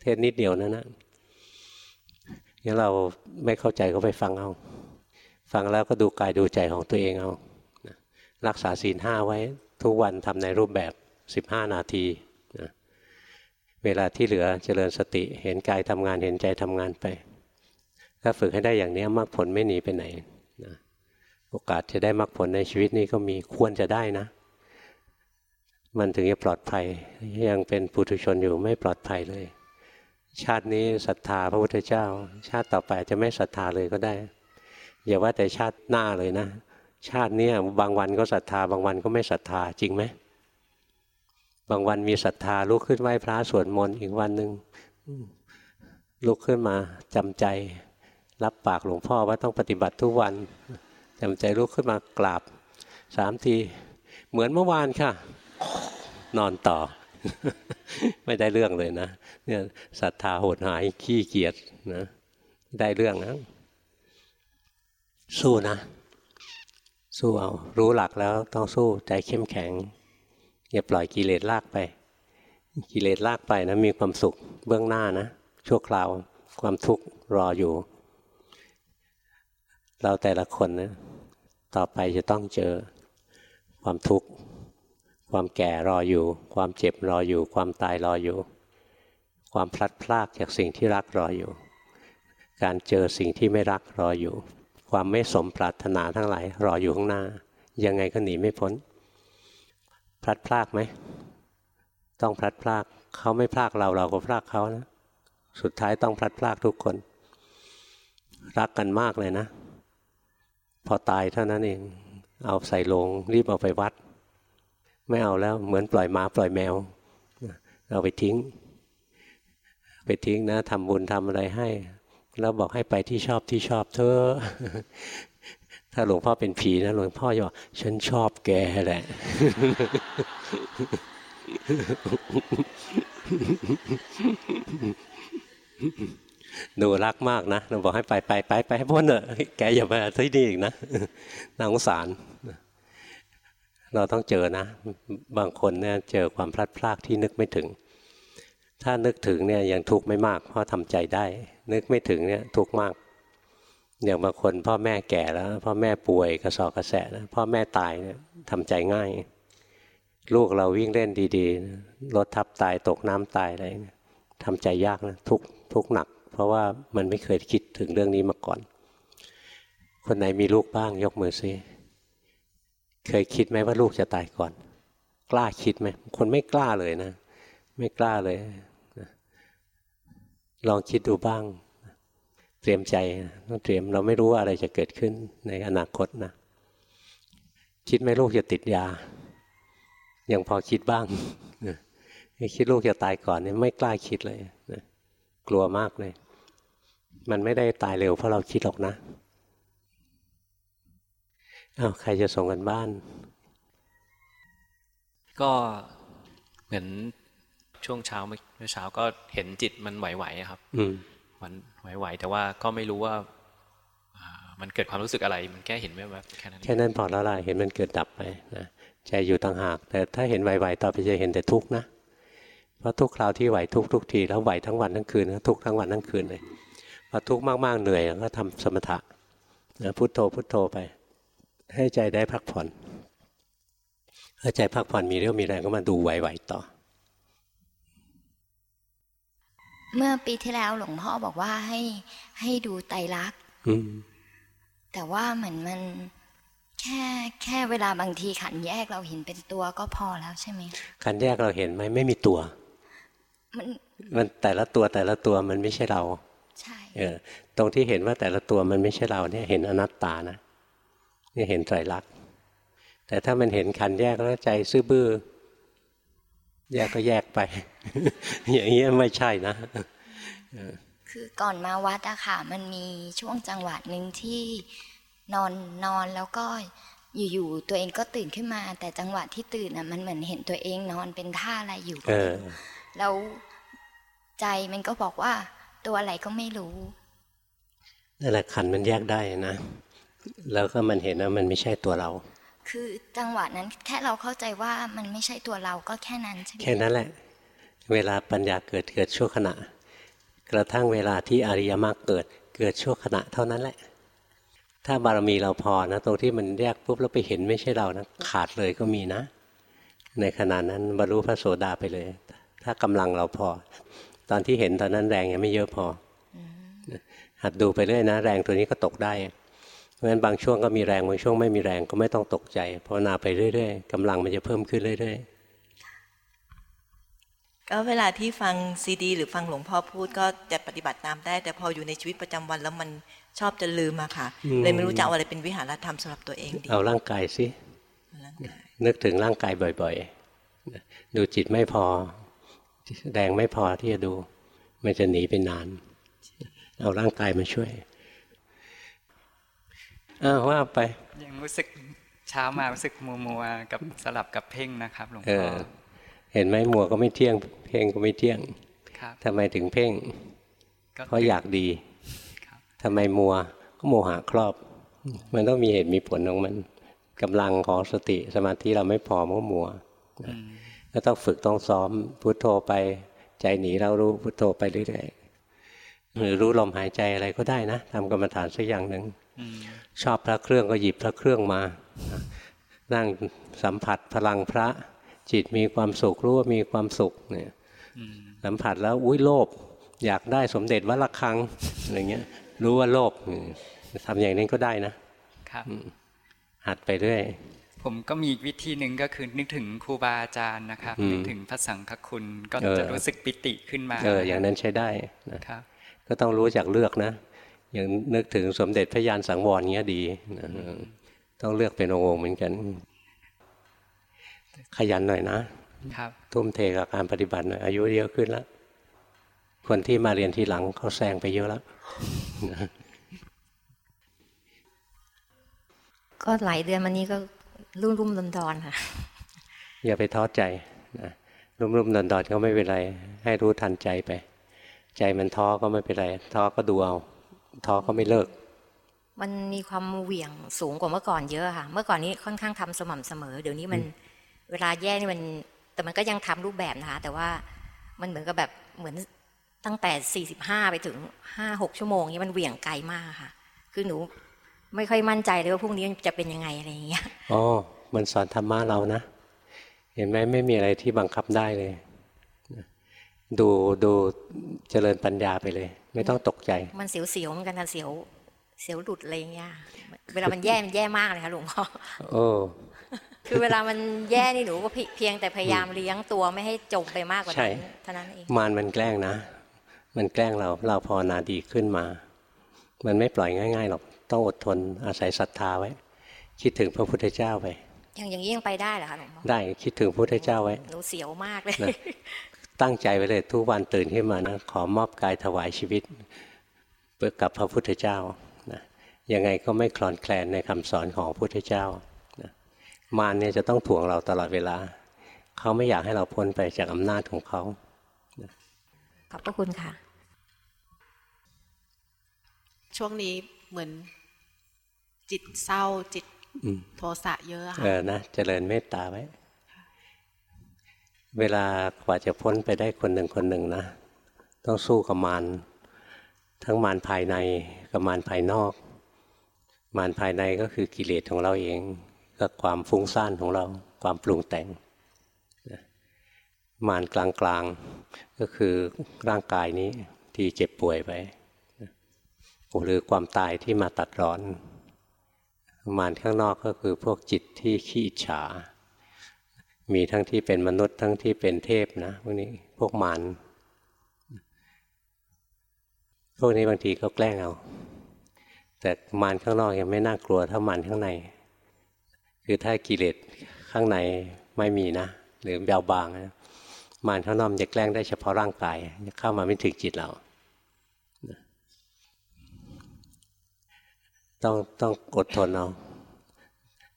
เทปนิดเดียวนะนนะงั้นเราไม่เข้าใจก็ไปฟังเอา ฟังแล้วก็ดูกายดูใจของตัวเองเอารักษาศีลห้าไว้ทุกวันทำในรูปแบบสิบห้านาทีเวลาที่เหลือเจริญสติเห็นกายทำงานเห็นใจทำงานไป ถ้าฝึกให้ได้อย่างนี้มรรคผลไม่หนีไปไหน โอกาสจะได้มรรคผลในชีวิตนี้ก็มีควรจะได้นะ มันถึงจะปลอดภัย ยังเป็นปุถุชนอยู่ไม่ปลอดภัยเลย ชาตินี้ศรัทธาพระพุทธเจ้า ชาติต่อไปจะไม่ศรัทธาเลยก็ได้ อย่าว่าแต่ชาติหน้าเลยนะ ชาตินี้บางวันก็ศรัทธา บางวันก็ไม่ศรัทธาจริงไหมบางวันมีศรัทธาลุกขึ้นไหว้พระสวดมนต์อีกวันหนึ่งลุกขึ้นมาจำใจ รับปากหลวงพ่อว่าต้องปฏิบัติทุกวัน จำใจลุกขึ้นมากราบสามที เหมือนเมื่อวานค่ะ นอนต่อ ไม่ได้เรื่องเลยนะ เนี่ยศรัทธาโหดหายขี้เกียจนะได้เรื่องนะสู้นะ สู้เอา รู้หลักแล้วต้องสู้ใจเข้มแข็ง อย่าปล่อยกิเลสลากไป กิเลสลากไปนะ มีความสุขเบื้องหน้านะ ชั่วคราวความทุกข์รออยู่ เราแต่ละคนนะ ต่อไปจะต้องเจอความทุกข์ ความแก่รออยู่ ความเจ็บรออยู่ ความตายรออยู่ ความพลัดพรากจากสิ่งที่รักรออยู่ การเจอสิ่งที่ไม่รักรออยู่ ความไม่สมปรารถนาทั้งหลายรออยู่ข้างหน้า ยังไงก็หนีไม่พ้น พลัดพรากไหม ต้องพลัดพรากเขาไม่พรากเราเราก็พรากเขานะ สุดท้ายต้องพลัดพรากทุกคน รักกันมากเลยนะ พอตายเท่านั้นเองเอาใส่ลงรีบเอาไปวัด ไม่เอาแล้วเหมือนปล่อยหมาปล่อยแมว เอาไปทิ้ง ไปทิ้งนะทำบุญทำอะไรให้แล้วบอกให้ไปที่ชอบที่ชอบเธอถ้าหลวงพ่อเป็นผีนะหลวงพ่อจะบอกฉันชอบแกแหละ หนูรักมากนะเราบอกให้ไปไปไปไปให้พ้นเถอะแกอย่ามาที่นี่อีกนะน่าสงสาร เราต้องเจอนะ บางคนเนี่ยเจอความพลัดพรากที่นึกไม่ถึง ถ้านึกถึงเนี่ยยังทุกข์ไม่มาก เพราะทำใจได้ นึกไม่ถึงเนี่ยทุกข์มากอย่างบางคนพ่อแม่แก่แล้ว พ่อแม่ป่วยกระสอบกระแสนะพ่อแม่ตายเนี่ยทำใจง่าย ลูกเราวิ่งเล่นดีๆรถทับตายตกน้ำตายอะไรทำใจยากนะทุกทุกหนัก เพราะว่ามันไม่เคยคิดถึงเรื่องนี้มาก่อน คนไหนมีลูกบ้างยกมือซิเคยคิดไหมว่าลูกจะตายก่อน กล้าคิดไหมคนไม่กล้าเลยนะ ไม่กล้าเลยลองคิดดูบ้าง เตรียมใจต้องเตรียมเราไม่รู้ว่าอะไรจะเกิดขึ้นในอนาคตนะ คิดไหมลูกจะติดยา ยังพอคิดบ้างคิดลูกจะตายก่อนเนี่ยไม่กล้าคิดเลยกลัวมากเลย มันไม่ได้ตายเร็วเพราะเราคิดหรอกนะอ้าวใครจะส่งกันบ้าน ก็เหมือนช่วงเช้าเมื่อเช้าก็เห็นจิตมันไหวๆครับ อืมมันไหวๆแต่ว่าก็ไม่รู้ว่ามันเกิดความรู้สึกอะไร มันแค่เห็นแวบๆแค่นั้นแค่นั้นพอแล้วล่ะเห็นมันเกิดดับไปนะใจอยู่ต่างหาก แต่ถ้าเห็นไหวๆต่อไปจะเห็นแต่ทุกข์นะเพราะทุกคราวที่ไหวทุกทุกทีแล้วไหวทั้งวันทั้งคืนทุกทั้งวันทั้งคืนเลย พอทุกข์มากๆเหนื่อยก็ทำสมถะนะพุโทโธพุโทโธไป ให้ใจได้พักผ่อนถ้าใจพักผ่อนมีเรื่องมีแรงก็มาดูไหวๆต่อ เมื่อปีที่แล้วหลวงพ่อบอกว่าให้ให้ดูไตรลักษณ์อืมแต่ว่าเหมือนมันแค่แค่เวลาบางทีขันแยกเราเห็นเป็นตัวก็พอแล้วใช่ไหมคันแยกเราเห็นไหมไม่มีตัว มันมันแต่ละตัวแต่ละตัวมันไม่ใช่เราใช่เออ ตรงที่เห็นว่าแต่ละตัวมันไม่ใช่เราเนี่ยเห็นอนัตตานะนี่เห็นไตรลักษณ์แต่ถ้ามันเห็นขันแยกแล้วใจซื่อบื้อแยกก็แยกไป อย่างนี้ไม่ใช่นะคือก่อนมาวัดอะค่ะ มันมีช่วงจังหวะหนึ่งที่นอนนอนแล้วก็อยู่ๆตัวเองก็ตื่นขึ้นมา แต่จังหวะที่ตื่นอะมันเหมือนเห็นตัวเองนอนเป็นท่าอะไรอยู่ก็เอไม่อรู้แล้วใจมันก็บอกว่า ตัวอะไรก็ไม่รู้นั่นแหละขันมันแยกได้นะ แล้วก็มันเห็นว่ามันไม่ใช่ตัวเรา คือจังหวะนั้นแค่เราเข้าใจว่ามันไม่ใช่ตัวเราก็แค่นั้นใช่ไหมแค่นั้นแหละ เวลาปัญญาเกิดเกิดชั่วขณะ กระทั่งเวลาที่อริยมรรคเกิดเกิดชั่วขณะเท่านั้นแหละ ถ้าบารมีเราพอนะ ตรงที่มันแยกปุ๊บแล้วไปเห็นไม่ใช่เรานะขาดเลยก็มีนะ ในขณะนั้นบรรลุพระโสดาไปเลย ถ้ากำลังเราพอ ตอนที่เห็นตอนนั้นแรงยังไม่เยอะพออหัดดูไปเรื่อยนะ แรงตัวนี้ก็ตกได้เพราะฉะนั้นบางช่วงก็มีแรงบางช่วงไม่มีแรงก็ไม่ต้องตกใจภาวนาไปเรื่อยๆกำลังมันจะเพิ่มขึ้นเรื่อยก็เวลาที่ฟังซีดี หรือฟังหลวงพ่อพูดก็จะปฏิบัติตามได้ แต่พออยู่ในชีวิตประจำวันแล้วมันชอบจะลืมอะค่ะ เลยไม่รู้จะเอาอะไรเป็นวิหารธรรมสำหรับตัวเองดีๆเอาร่างกายสิร่างกายนึกถึงร่างกายบ่อย ๆ ดูจิตไม่พอ แรงไม่พอที่จะดู มันจะหนีไปนาน เอาร่างกายมาช่วยอ้าวว่าไป ยังรู้สึกเช้ามารู้สึกมัวมัวๆกับสลับกับเพ่งนะครับหลวงเอพ่ออเห็นไหมมัวก็ไม่เที่ยง เพ่งก็ไม่เที่ยงครับทำไมถึงเพ่งก็เพราะอยากดีครับทำไมมัวก็โมหะครอบ มันต้องมีเหตุมีผลของมันกำลังของสติสมาธิเราไม่พอมันก็มัวอืม ก็ต้องฝึกต้องซ้อมพุโทโธไปใจหนีเรารู้พุโทโธไปเรื่อยๆหรือรู้ลมหายใจอะไรก็ได้นะทำกรรมฐานสักอย่างหนึ่งอืมชอบพระเครื่องก็หยิบพระเครื่องมา นั่งสัมผัสพลังพระ จิตมีความสุขรู้ว่ามีความสุขเนี่ยอืมสัมผัสแล้วอุ้ยโลภอยากได้สมเด็จวัดระฆังอะไรเงี้ย รู้ว่าโลภอืมทำอย่างนี้ก็ได้นะครับหัดไปเรื่อย ผมก็มีอีกวิธีหนึ่งก็คือนึกถึงครูบาอาจารย์นะครับอืมนึกถึงพระสังฆคุณก็เออจะรู้สึกปิติขึ้นมา เอออย่างนั้นใช้ได้นะครับ ก็ต้องรู้จักเลือกนะ อย่างนึกถึงสมเด็จพระยานสังวรเงี้ยดีนะต้องเลือกเป็นองค์ๆเหมือนกัน ขยันหน่อยนะครับทุ่มเทกับการปฏิบัติหน่อยอายุเยอะขึ้นแล้วคนที่มาเรียนทีหลังเขาแซงไปเยอะแล้วก็หลายเดือนมานี้ก็ รุ่มรุ่มดอนดอนๆค่ะ อย่าไปท้อใจนะรุ่มๆดอนๆก็ไม่เป็นไร ให้รู้ทันใจไป ใจมันท้อก็ไม่เป็นไร ท้อก็ดูเอา ท้อก็ไม่เลิก มันมีความเหวี่ยงสูงกว่าเมื่อก่อนเยอะค่ะ เมื่อก่อนนี้ค่อนข้างทำสม่ำเสมอ เดี๋ยวนี้มันเวลาแยกนี่มัน แต่มันก็ยังทำรูปแบบนะคะ แต่ว่ามันเหมือนกับแบบเหมือนตั้งแต่ 45 ไปถึง 5 6 ชั่วโมงนี้มันเหวี่ยงไกลมากค่ะ คือหนู ไม่ค่อยมั่นใจเลยว่าพรุ่งนี้จะเป็นยังไงอะไรอย่างเงี้ยอ๋อมันสอนธรรมะเรานะ เห็นไหมไม่มีอะไรที่บังคับได้เลยนะดูดูเจริญปัญญาไปเลย ไม่ต้องตกใจ มันเสียวๆเหมือนกันนะเสียว เสียวหลุดอะไรอย่างเงี้ยเวลามันแย่มันแย่มากเลยค่ะหลวงพ่อโอ้คือเวลามันแย่นี่หนูก็เพียงแต่พยายามเลี้ยงตัวไม่ให้จมไปมากกว่าใช่นั้นเท่านั้นเองมารมันแกล้งนะ มันแกล้งเราเราภาวนาดีขึ้นมา มันไม่ปล่อยง่ายๆหรอก ต้องอดทนอาศัยศรัทธาไว้ คิดถึงพระพุทธเจ้าไปอย่างอย่างนี้ยังไปได้เหรอคะหลวงพ่อได้คิดถึงพระพุทธเจ้าไว้หนูเสียวมากเลยนะตั้งใจไว้เลยทุกวันตื่นขึ้นมานะขอมอบกายถวายชีวิตเพื่อกับพระพุทธเจ้านะยังไงก็ไม่คลอนแคลนในคำสอนของพระพุทธเจ้านะมารเนี่ยจะต้องถ่วงเราตลอดเวลา เขาไม่อยากให้เราพ้นไปจากอำนาจของเขาขอบพระคุณค่ะ ช่วงนี้เหมือน จิตเศร้าจิตโทสะเยอะค่ะเออนะเจริญเมตตาไว้ เวลากว่าจะพ้นไปได้คนหนึ่งคนหนึ่งนะ ต้องสู้กับมารทั้งมารภายในกับมารภายนอก มารภายในก็คือกิเลสของเราเองกับความฟุ้งซ่านของเราความปรุงแต่งมารกลางๆก็คือร่างกายนี้ที่เจ็บป่วยไปหรือความตายที่มาตัดร้อน มารข้างนอกก็คือพวกจิตที่ขี้อิจฉา มีทั้งที่เป็นมนุษย์ทั้งที่เป็นเทพนะพวกนี้พวกมารพวกนี้บางทีก็แกล้งเอา แต่มารข้างนอกยังไม่น่ากลัวเท่ามารข้างใน คือถ้ากิเลสข้างในไม่มีนะ หรือเบาบางนะมารข้างนอกจะแกล้งได้เฉพาะร่างกายจะเข้ามาไม่ถึงจิตเรา ต้องต้องอดทนเอา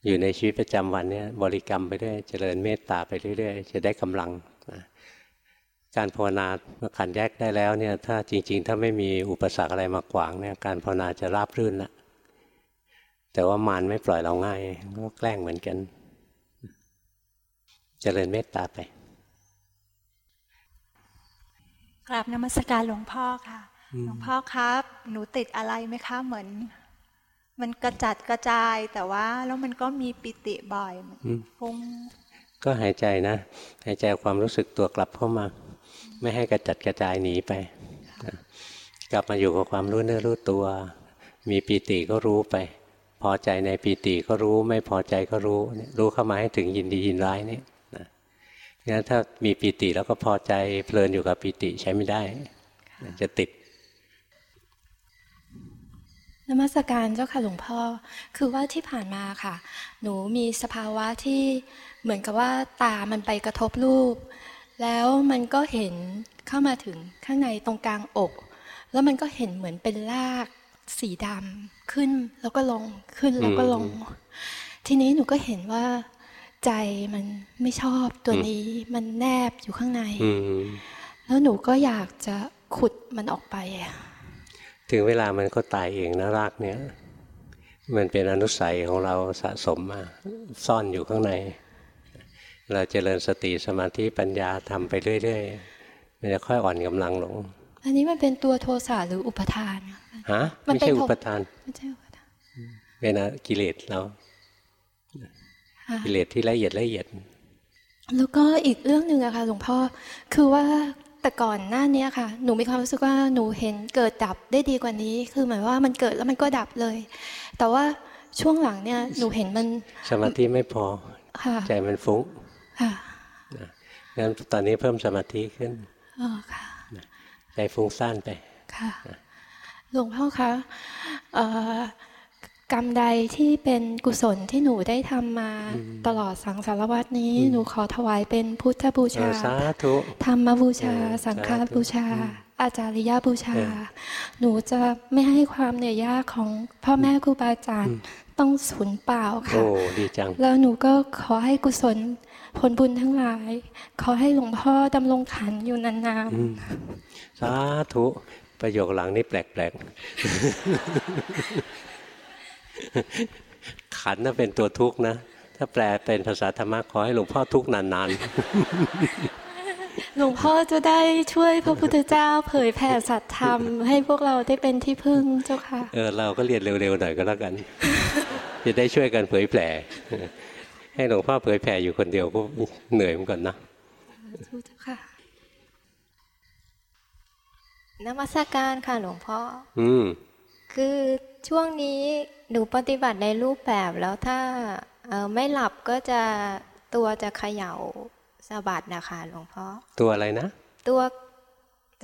อยู่ในชีวิตประจำวันเนี่ยบริกรรมไปเรื่อยเจริญเมตตาไปเรื่อยๆจะได้กำลังนะการภาวนาเมื่อขันแยกได้แล้วเนี่ยถ้าจริง ๆ ถ้าไม่มีอุปสรรคอะไรมาขวางเนี่ยการภาวนาจะราบรื่นละแต่ว่ามารไม่ปล่อยเราง่ายก็แกล้งเหมือนกันเจริญเมตตาไปกราบนมัสการหลวงพ่อค่ะ หลวงพ่อครับ หนูติดอะไรไหมคะเหมือน มันกระจัดกระจายแต่ว่าแล้วมันก็มีปิติบ่อยมันอืมฟุ้งก็หายใจนะ หายใจเอาความรู้สึกตัวกลับเข้ามา ไม่ให้กระจัดกระจายหนีไปนะกลับมาอยู่กับความรู้เนื้อรู้ตัว มีปีติก็รู้ไป พอใจในปีติก็รู้ ไม่พอใจก็รู้เนี่ยรู้เข้ามาให้ถึงยินดียินร้ายนี่นะงั้นถ้ามีปีติแล้วก็พอใจเพลินอยู่กับปีติใช้ไม่ได้ จะติด นมัสการเจ้าค่ะหลวงพ่อ คือว่าที่ผ่านมาค่ะ หนูมีสภาวะที่เหมือนกับว่าตามันไปกระทบรูป แล้วมันก็เห็นเข้ามาถึงข้างในตรงกลางอก แล้วมันก็เห็นเหมือนเป็นรากสีดำขึ้นแล้วก็ลงขึ้นแล้วก็ลง ทีนี้หนูก็เห็นว่าใจมันไม่ชอบตัวนี้มันแนบอยู่ข้างในอืมแล้วหนูก็อยากจะขุดมันออกไปอะ ถึงเวลามันก็ตายเองนะรากเนี้ยมันเป็นอนุสัยของเราสะสมมาซ่อนอยู่ข้างใน เราเจริญสติสมาธิปัญญาทำไปเรื่อยๆมันจะค่อยอ่อนกำลังลง อันนี้มันเป็นตัวโทสะหรืออุปทานอะฮะมันไม่เป็นใช่ของอุปทานไม่ใช่อุปทานเป็นอะกิเลสเราค่ะกิเลสที่ละเอียดละเอียด แล้วก็อีกเรื่องหนึ่งอะค่ะหลวงพ่อคือว่า แต่ก่อนหน้านี้ค่ะ หนูมีความรู้สึกว่าหนูเห็นเกิดดับได้ดีกว่านี้ คือหมายว่ามันเกิดแล้วมันก็ดับเลย แต่ว่าช่วงหลังเนี่ยหนูเห็นมัน สมาธิไม่พอค่ะใจมันฟุ้งค่ะงั้นตอนนี้เพิ่มสมาธิขึ้นอ๋อค่ะใจฟุ้งซ่านไปค่ะหลวงพ่อคะเอ่อ กรรมใดที่เป็นกุศลที่หนูได้ทำมาตลอดสังสารวัตนี้ หนูขอถวายเป็นพุทธบูเอชาอสาธุธรรมบูชาเออสังฆสาธุบูชา อาจาริยบูชาเออหนูจะไม่ให้ความเหนื่อยยากของพ่อแม่ครูบาอาจารย์ต้องสูญเปล่าค่ะ โอ้ดีจัง แล้วหนูก็ขอให้กุศลผลบุญทั้งหลาย ขอให้หลวงพ่อดำรงขันธ์อยู่นานอืมสาธุประโยคหลังนี่แปลกๆ ขันน่ะเป็นตัวทุกข์นะ ถ้าแปลเป็นภาษาธรรมะขอให้หลวงพ่อทุกข์นานๆ หลวงพ่อจะได้ช่วยพระพุทธเจ้า เผยแผ่สัตธรรม ให้พวกเราได้เป็นที่พึ่งเจ้าค่ะๆเออเราก็เรียนเร็วๆหน่อยก็แล้วกัน จะได้ช่วยกันเผยแผ่ให้หลวงพ่อเผยแผ่อยู่คนเดียวก็เหนื่อยเหมือนกันนะเจ้าค่ะนมัสการค่ะหลวงพ่อ อืม คือช่วงนี้ หนูปฏิบัติในรูปแบบแล้วถ้าเอ่อไม่หลับก็จะตัวจะเขย่าสะบัดนะคะหลวงพ่อตัวอะไรนะ ตัว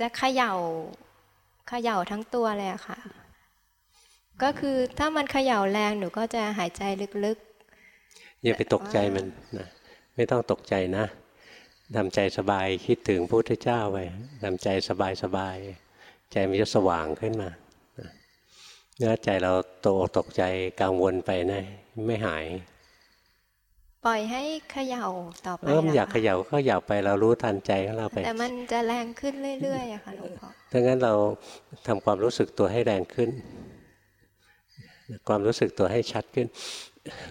จะเขย่าเขย่าทั้งตัวเลยอะค่ะ ก็คือถ้ามันเขย่าแรงหนูก็จะหายใจลึกอย่าไปตกใจมันนะไม่ต้องตกใจนะทำใจสบายคิดถึงพระพุทธเจ้าไปทำใจสบายสบายใจมันจะสว่างขึ้นมา เนื้อใจเราตกตกใจกังวลไปนะ ไม่หายๆปล่อยให้เขย่าต่อไปเออมันอยากเหเขรคะย่าก็อย่าไปเรารู้ทันใจของเราไป แต่มันจะแรงขึ้นเรื่อยๆอะค่ะหลวงพ่อถ้างั้นเราทำความรู้สึกตัวให้แรงขึ้น ความรู้สึกตัวให้ชัดขึ้น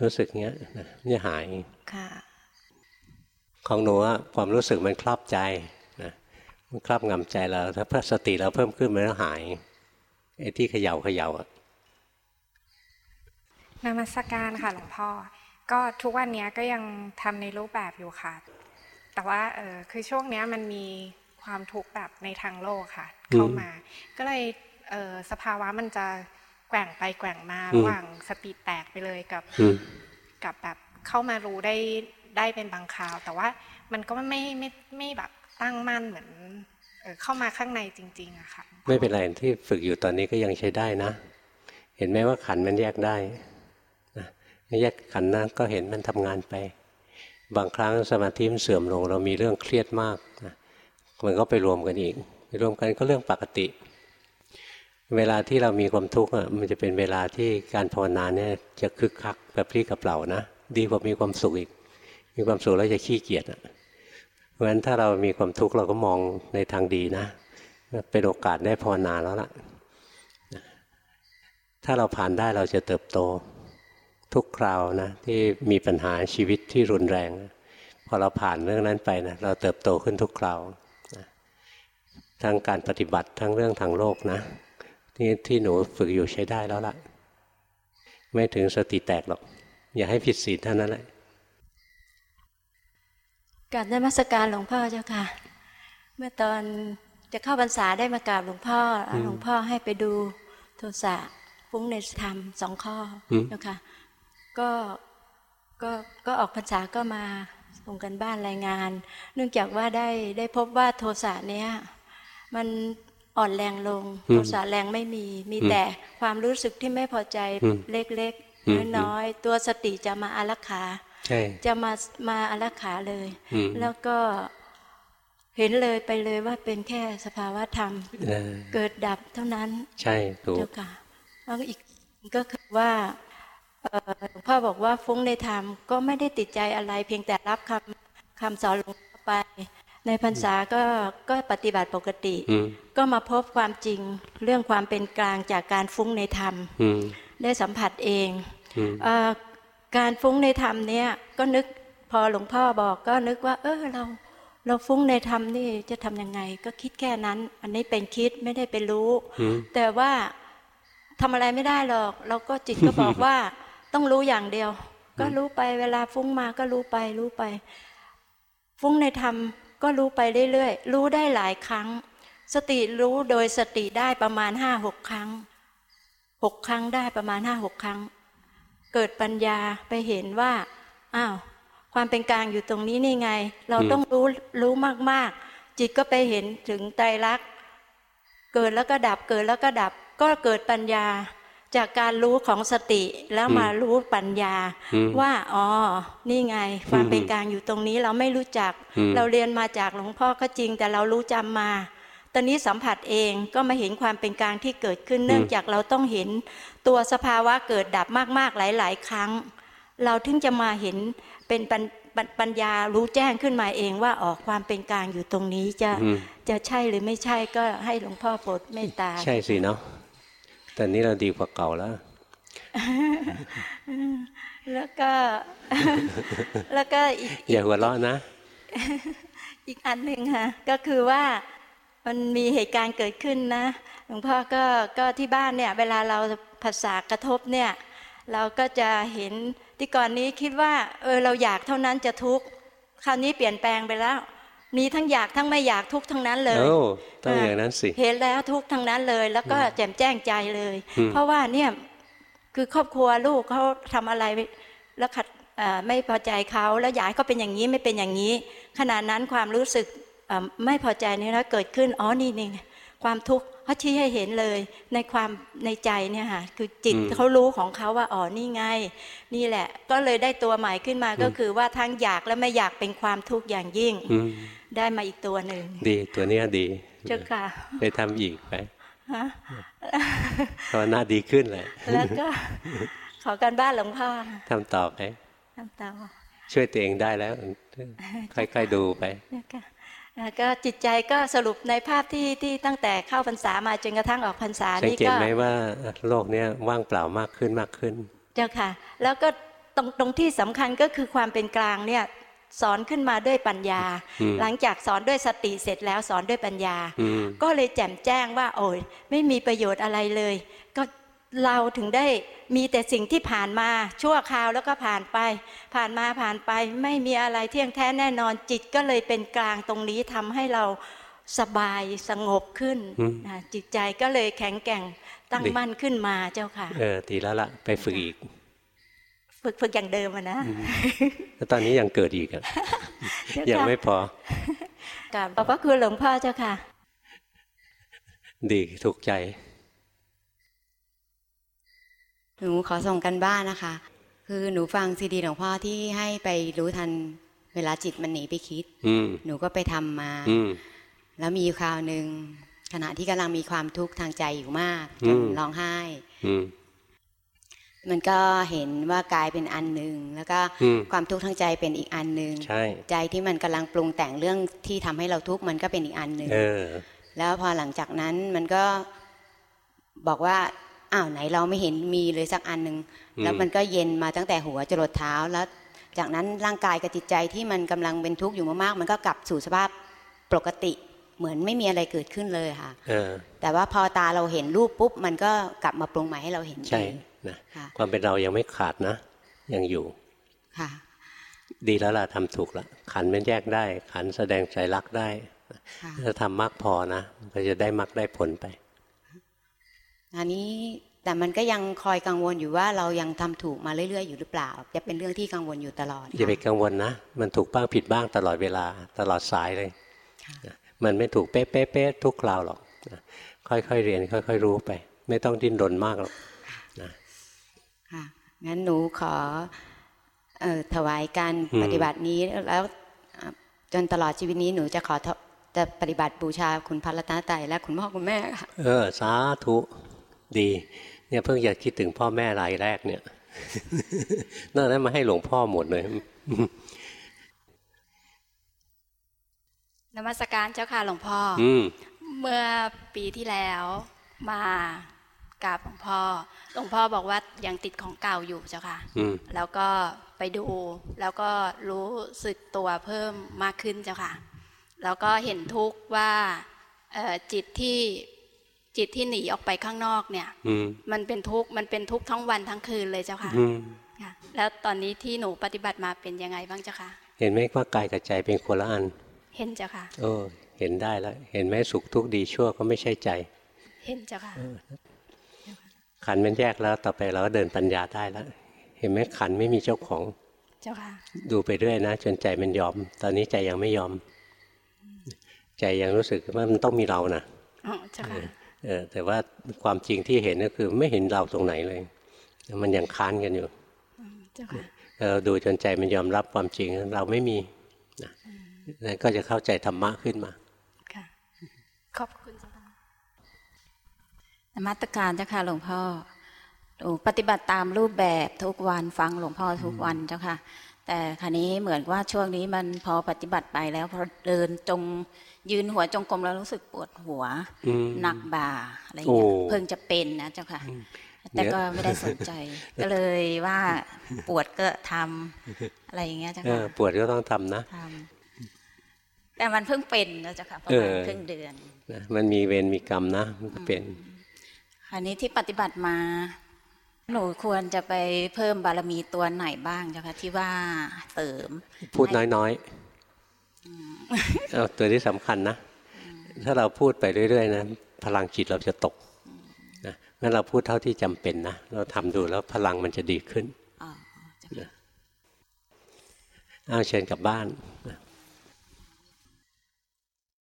รู้สึกเงี้ยนะมันจะหายค่ะของหนูอะความรู้สึกมันครอบใจนะมันครอบงำใจเราถ้าเพิ่มสติเราเพิ่มขึ้นมันก็หาย ไอ้ที่เขย่าเขย่าอะนมัสการค่ะหลวงพ่อ ก็ทุกวันนี้ก็ยังทำในรูปแบบอยู่ค่ะ แต่ว่าเออคือช่วงเนี้ยมันมีความทุกข์แบบในทางโลกค่ะ เข้ามา ก็เลยเออสภาวะมันจะแกว่งไปแกว่งมาระหว่างสติแตกไปเลยกับอืมกับแบบเข้ามารู้ได้ได้เป็นบางคราว แต่ว่ามันก็ไม่ไม่ไม่แบบตั้งมั่นเหมือน เข้ามาข้างในจริงๆอะค่ะ ไม่เป็นไรที่ฝึกอยู่ตอนนี้ก็ยังใช้ได้นะ เห็นไหมว่าขันมันแยกได้นะแยกขันธ์นะก็เห็นมันทำงานไป บางครั้งสมาธิมันเสื่อมลง เรามีเรื่องเครียดมากนะมันก็ไปรวมกันอีกไปรวมกันก็เรื่องปกติ เวลาที่เรามีความทุกข์อะมันจะเป็นเวลาที่การภาวนาเนี่ยจะคึกคักแบบพรี่กับเปล่านะ ดีกว่ามีความสุขอีก มีความสุขแล้วจะขี้เกียจอะ ราะฉะนั้นถ้าเรามีความทุกข์เราก็มองในทางดีนะเป็นโอกาสได้ภาวนาแล้วล่ะ ถ้าเราผ่านได้เราจะเติบโต ทุกคราวนะที่มีปัญหาชีวิตที่รุนแรง พอเราผ่านเรื่องนั้นไปนะเราเติบโตขึ้นทุกคราวทั้งการปฏิบัติทั้งเรื่องทางโลกนะที่ที่หนูฝึกอยู่ใช้ได้แล้วล่ะ ไม่ถึงสติแตกหรอก อย่าให้ผิดศีลเท่านั้นแหละ กราบนมัสการหลวงพ่อเจ้าค่ะ เมื่อตอนจะเข้าพรรษาได้มากราบหลวงพ่อแล้วหลวงพ่อให้ไปดูโทสะฟุ้งในธรรมสองข้ออมเจ้าค่ะ ก็ก็ก็ออกพรรษาก็มาส่งกันบ้านรายงาน เนื่องจากว่าได้ได้พบว่าโทสะเนี้ยมันอ่อนแรงลงโทสะแรงไม่มีมีแต่ความรู้สึกที่ไม่พอใจเล็กๆน้อยๆตัวสติจะมาอารักขาใช่ จะมามาอารักขาเลยอืมแล้วก็เห็นเลยไปเลยว่าเป็นแค่สภาวะธรรมเออเกิดดับเท่านั้น ใช่ถูกเจ้าค่ะแล้วก็อีกก็คือว่าเอ่อหลวงพ่อบอกว่าฟุ้งในธรรมก็ไม่ได้ติดใจอะไร เพียงแต่รับคำคำสอนหลวงพ่อไป ในพรรษาก็ก็ปฏิบัติปกติอืมก็มาพบความจริงเรื่องความเป็นกลางจากการฟุ้งในธรรมอืมได้สัมผัสเองอืมเอ่อ การฟุ้งในธรรมเนี่ยก็นึกพอหลวงพ่อบอกก็นึกว่า เออเรา เราฟุ้งในธรรมนี่จะทำยังไง ก็คิดแค่นั้น อันนี้เป็นคิดไม่ได้เป็นรู้อืมแต่ว่าทำอะไรไม่ได้หรอกเราก็จิตก็บอกว่าต้องรู้อย่างเดียว ก็รู้ไปเวลาฟุ้งมาก็รู้ไปรู้ไป ฟุ้งในธรรมก็รู้ไปเรื่อยๆ รู้ได้หลายครั้ง สติรู้โดยสติได้ประมาณห้าหกครั้งหกครั้งได้ประมาณห้าหกครั้ง เกิดปัญญาไปเห็นว่าอ้าวความเป็นกลางอยู่ตรงนี้นี่ไง เราอืมต้องรู้รู้มากๆ จิตก็ไปเห็นถึงไตรลักษณ์เกิดแล้วก็ดับเกิดแล้วก็ดับ ก็เกิดปัญญาจากการรู้ของสติแล้วมารู้ปัญญาอืมว่าอ๋อนี่ไง ความเป็นกลางอยู่ตรงนี้เราไม่รู้จักอืมเราเรียนมาจากหลวงพ่อก็จริง แต่เรารู้จำมา ตอนนี้สัมผัสเองก็มาเห็นความเป็นกลางที่เกิดขึ้นเนื่องจากเราต้องเห็นตัวสภาวะเกิดดับมากๆหลาย ๆ ครั้ง เราถึงจะมาเห็นเป็นปัญปัญปัญญารู้แจ้งขึ้นมาเองว่าออกความเป็นกลางอยู่ตรงนี้จะอืมจะใช่หรือไม่ใช่ก็ให้หลวงพ่อโปรดเมตตา ใช่สิเนาะตอนนี้เราดีกว่าเก่าแล้ว แล้วก็ แล้วก็อีกอย่าหัวเราะนะ อีกอันหนึ่งค่ะก็คือว่า มันมีเหตุการณ์เกิดขึ้นนะหลวงพ่อก็ก็ที่บ้านเนี่ยเวลาเราภาษากระทบเนี่ยเราก็จะเห็นที่ก่อนนี้คิดว่าเออเราอยากเท่านั้นจะทุกข์คราวนี้เปลี่ยนแปลงไปแล้ว มีทั้งอยากทั้งไม่อยากทุกข์ทั้งนั้นเลยโอ้ต้องอย่างนั้นสิเห็นแล้วทุกข์ทั้งนั้นเลย แล้วก็แจ่มแจ้งใจเลยอืมเพราะว่าเนี่ยคือครอบครัวลูกเขาทำอะไรแล้วขัดเอ่อไม่พอใจเขาแล้วอยากให้เขาเป็นอย่างนี้ไม่เป็นอย่างนี้ ขณะนั้นความรู้สึกเอ่อ ไม่พอใจนี่นะเกิดขึ้นอ๋อนี่นี่ความทุกข์เขาชี้ให้เห็นเลย ในความในใจเนี่ยค่ะคือจิตอืมเขารู้ของเขาว่าอ๋อนี่ไง นี่แหละ ก็เลยได้ตัวใหม่ขึ้นมาก็คือว่าทั้งอยากและไม่อยากเป็นความทุกข์อย่างยิ่งอืมได้มาอีกตัวหนึ่งดีตัวเนี้ยดีเจ้าค่ะไปทำอีกไปฮะภาวนาดีขึ้นเลยแล้วก็ขอการบ้านหลวงพ่อทำต่อไปทำต่อช่วยตัวเองได้แล้ว ค่อยๆดูไปเนี่ยค่ะแล้ว ก็จิตใจก็สรุปในภาพที่ที่ตั้งแต่เข้าพรรษามาจนกระทั่งออกพรรษาสังนี่เกตก็ไหมว่าโลกเนี้ยว่างเปล่ามากขึ้นมากขึ้น เจ้าค่ะ แล้วก็ตรงตรงที่สำคัญก็คือความเป็นกลางเนี่ยสอนขึ้นมาด้วยปัญญาอืมหลังจากสอนด้วยสติเสร็จแล้วสอนด้วยปัญญาอืมก็เลยแจ่มแจ้งว่า โอ้ยไม่มีประโยชน์อะไรเลย ก็ เราถึงได้มีแต่สิ่งที่ผ่านมาชั่วคราวแล้วก็ผ่านไป ผ่านมาผ่านไปไม่มีอะไรเที่ยงแท้แน่นอนจิตก็เลยเป็นกลางตรงนี้ทำให้เราสบายสงบขึ้นอืมนะจิตใจก็เลยแข็งแกร่งตั้งดีมั่นขึ้นมาเจ้าค่ะ เออดีแล้วล่ะไปฝึกอีก ฝึกฝึกอย่างเดิมอะนะแล้วตอนนี้ยังเกิดอีกอะเจ้ายังค่ะไม่พอกราบขอบพระคุณหลวงพ่อเจ้าค่ะ ดีถูกใจ หนูขอส่งกันบ้านนะคะ คือหนูฟังซีดีหลวงพ่อที่ให้ไปรู้ทันเวลาจิตมันหนีไปคิดอืมหนูก็ไปทำมาอืมแล้วมีอยู่คราวหนึ่งขณะที่กำลังมีความทุกข์ทางใจอยู่มากจอืนมร้องไห้อืมมันก็เห็นว่ากายเป็นอันหนึ่งแล้วก็อืมความทุกข์ทางใจเป็นอีกอันหนึ่งใช่ใจที่มันกำลังปรุงแต่งเรื่องที่ทำให้เราทุกข์มันก็เป็นอีกอันหนึ่งเออแล้วพอหลังจากนั้นมันก็บอกว่า อ้าวไหนเราไม่เห็นมีเลยสักอันหนึ่งอืมแล้วมันก็เย็นมาตั้งแต่หัวจรดเท้าแล้ว จากนั้นร่างกายกับจิตใจที่มันกำลังเป็นทุกข์อยู่มากๆ มันก็กลับสู่สภาพปกติเหมือนไม่มีอะไรเกิดขึ้นเลยค่ะเออแต่ว่าพอตาเราเห็นรูปปุ๊บ มันก็กลับมาปรุงใหม่ให้เราเห็นใช่เองนะค่ะความเป็นเรายังไม่ขาดนะ ยังอยู่ค่ะดีแล้วล่ะทำถูกละขันมันแยกได้ ขันแสดงใจรักได้ค่ะถ้าทำมากพอนะก็จะได้มรรคได้ผลไป อันนี้แต่มันก็ยังคอยกังวลอยู่ว่าเรายังทำถูกมาเรื่อยๆอยู่หรือเปล่า จะเป็นเรื่องที่กังวลอยู่ตลอดอย่าไปกังวลนะ มันถูกบ้างผิดบ้างตลอดเวลาตลอดสายเลยนะมันไม่ถูกเป๊ะเป๊ะเป๊ะทุกคราวหรอกนะค่อยๆเรียน ค่อย ๆ รู้ไป ไม่ต้องดิ้นรนมากหรอกนะค่ะงั้นหนูขอเอ่อถวายการอืมปฏิบัตินี้แล้วอะจนตลอดชีวิตนี้หนูจะขอทจะปฏิบัติบูชาคุณพระรัตนตรัยและคุณพ่อคุณแม่ค่ะเออสาธุ ดีเนี่ยเพิ่งอยากคิดถึงพ่อแม่รายแรกเนี่ยนอกนั้นมาให้หลวงพ่อหมดเลยนมัสการเจ้าค่ะหลวงพ่อออืมเมื่อปีที่แล้วมากราบหลวงพ่อ หลวงพ่อบอกว่ายังติดของเก่าอยู่เจ้าค่ะอืมแล้วก็ไปดู แล้วก็รู้สึกตัวเพิ่มมากขึ้นเจ้าค่ะ แล้วก็เห็นทุกข์ว่าเอ่อจิตที่ จิตที่หนีออกไปข้างนอกเนี่ยอืมมันเป็นทุกข์มันเป็นทุกข์ทั้งวันทั้งคืนเลยเจ้าค่ะอืมค่ะแล้วตอนนี้ที่หนูปฏิบัติมาเป็นยังไงบ้างเจ้าค่ะ เห็นไหมว่ากายกับใจเป็นคนละอัน เห็นเจ้าค่ะโอ้เห็นได้แล้ว เห็นไหมสุขทุกข์ดีชั่วก็ไม่ใช่ใจ เห็นเจ้าค่ะขันมันแยกแล้วต่อไปเราก็เดินปัญญาได้แล้ว เห็นไหมขันไม่มีเจ้าของ เจ้าค่ะ ดูไปเรื่อยนะ จนใจมันยอม ตอนนี้ใจยังไม่ยอม ใจยังรู้สึกว่ามันต้องมีเรานะอ๋อเจ้าค่ะเออ แต่ว่าความจริงที่เห็นก็คือไม่เห็นเราตรงไหนเลย มันยังค้านกันอยู่เจ้าค่ะเออดูจนใจมันยอมรับความจริงเราไม่มีนะนั่นก็จะเข้าใจธรรมะขึ้นมาค่ะขอบคุณเจ้าค่ะนมัตการเจ้าค่ะหลวงพ่อหนูปฏิบัติตามรูปแบบทุกวันฟังหลวงพ่อทุกวันเจ้าค่ะ แต่คราวนี้เหมือนว่าช่วงนี้มันพอปฏิบัติไปแล้วพอเดินจงยืนหัวจงกรมแล้วรู้สึกปวดหัวอืมหนักบ่าอะไรอย่างเงี้ยโอ้เพิ่งจะเป็นนะเจ้าค่ะ แต่เดี๋ยวก็ไม่ได้สนใจ ก็เลยว่าปวดก็ทำอะไรอย่างเงี้ยเจ้าเอค่ะอปวดก็ต้องทำนะทำแต่มันเพิ่งเป็นนะเจ้าค่ะประเอมาณอครึ่งเดือนนะมันมีเวรมีกรรมนะมันก็เป็นคราวนี้ที่ปฏิบัติมา หนูควรจะไปเพิ่มบารมีตัวไหนบ้างเจ้าคะที่ว่าเสริม พูดน้อยเอาตัวนี้สำคัญนะ ถ้าเราพูดไปเรื่อยๆนะพลังจิตเราจะตกนะงั้นเราพูดเท่าที่จำเป็นนะเราทำดูแล้วพลังมันจะดีขึ้นเอาเชิญกลับบ้าน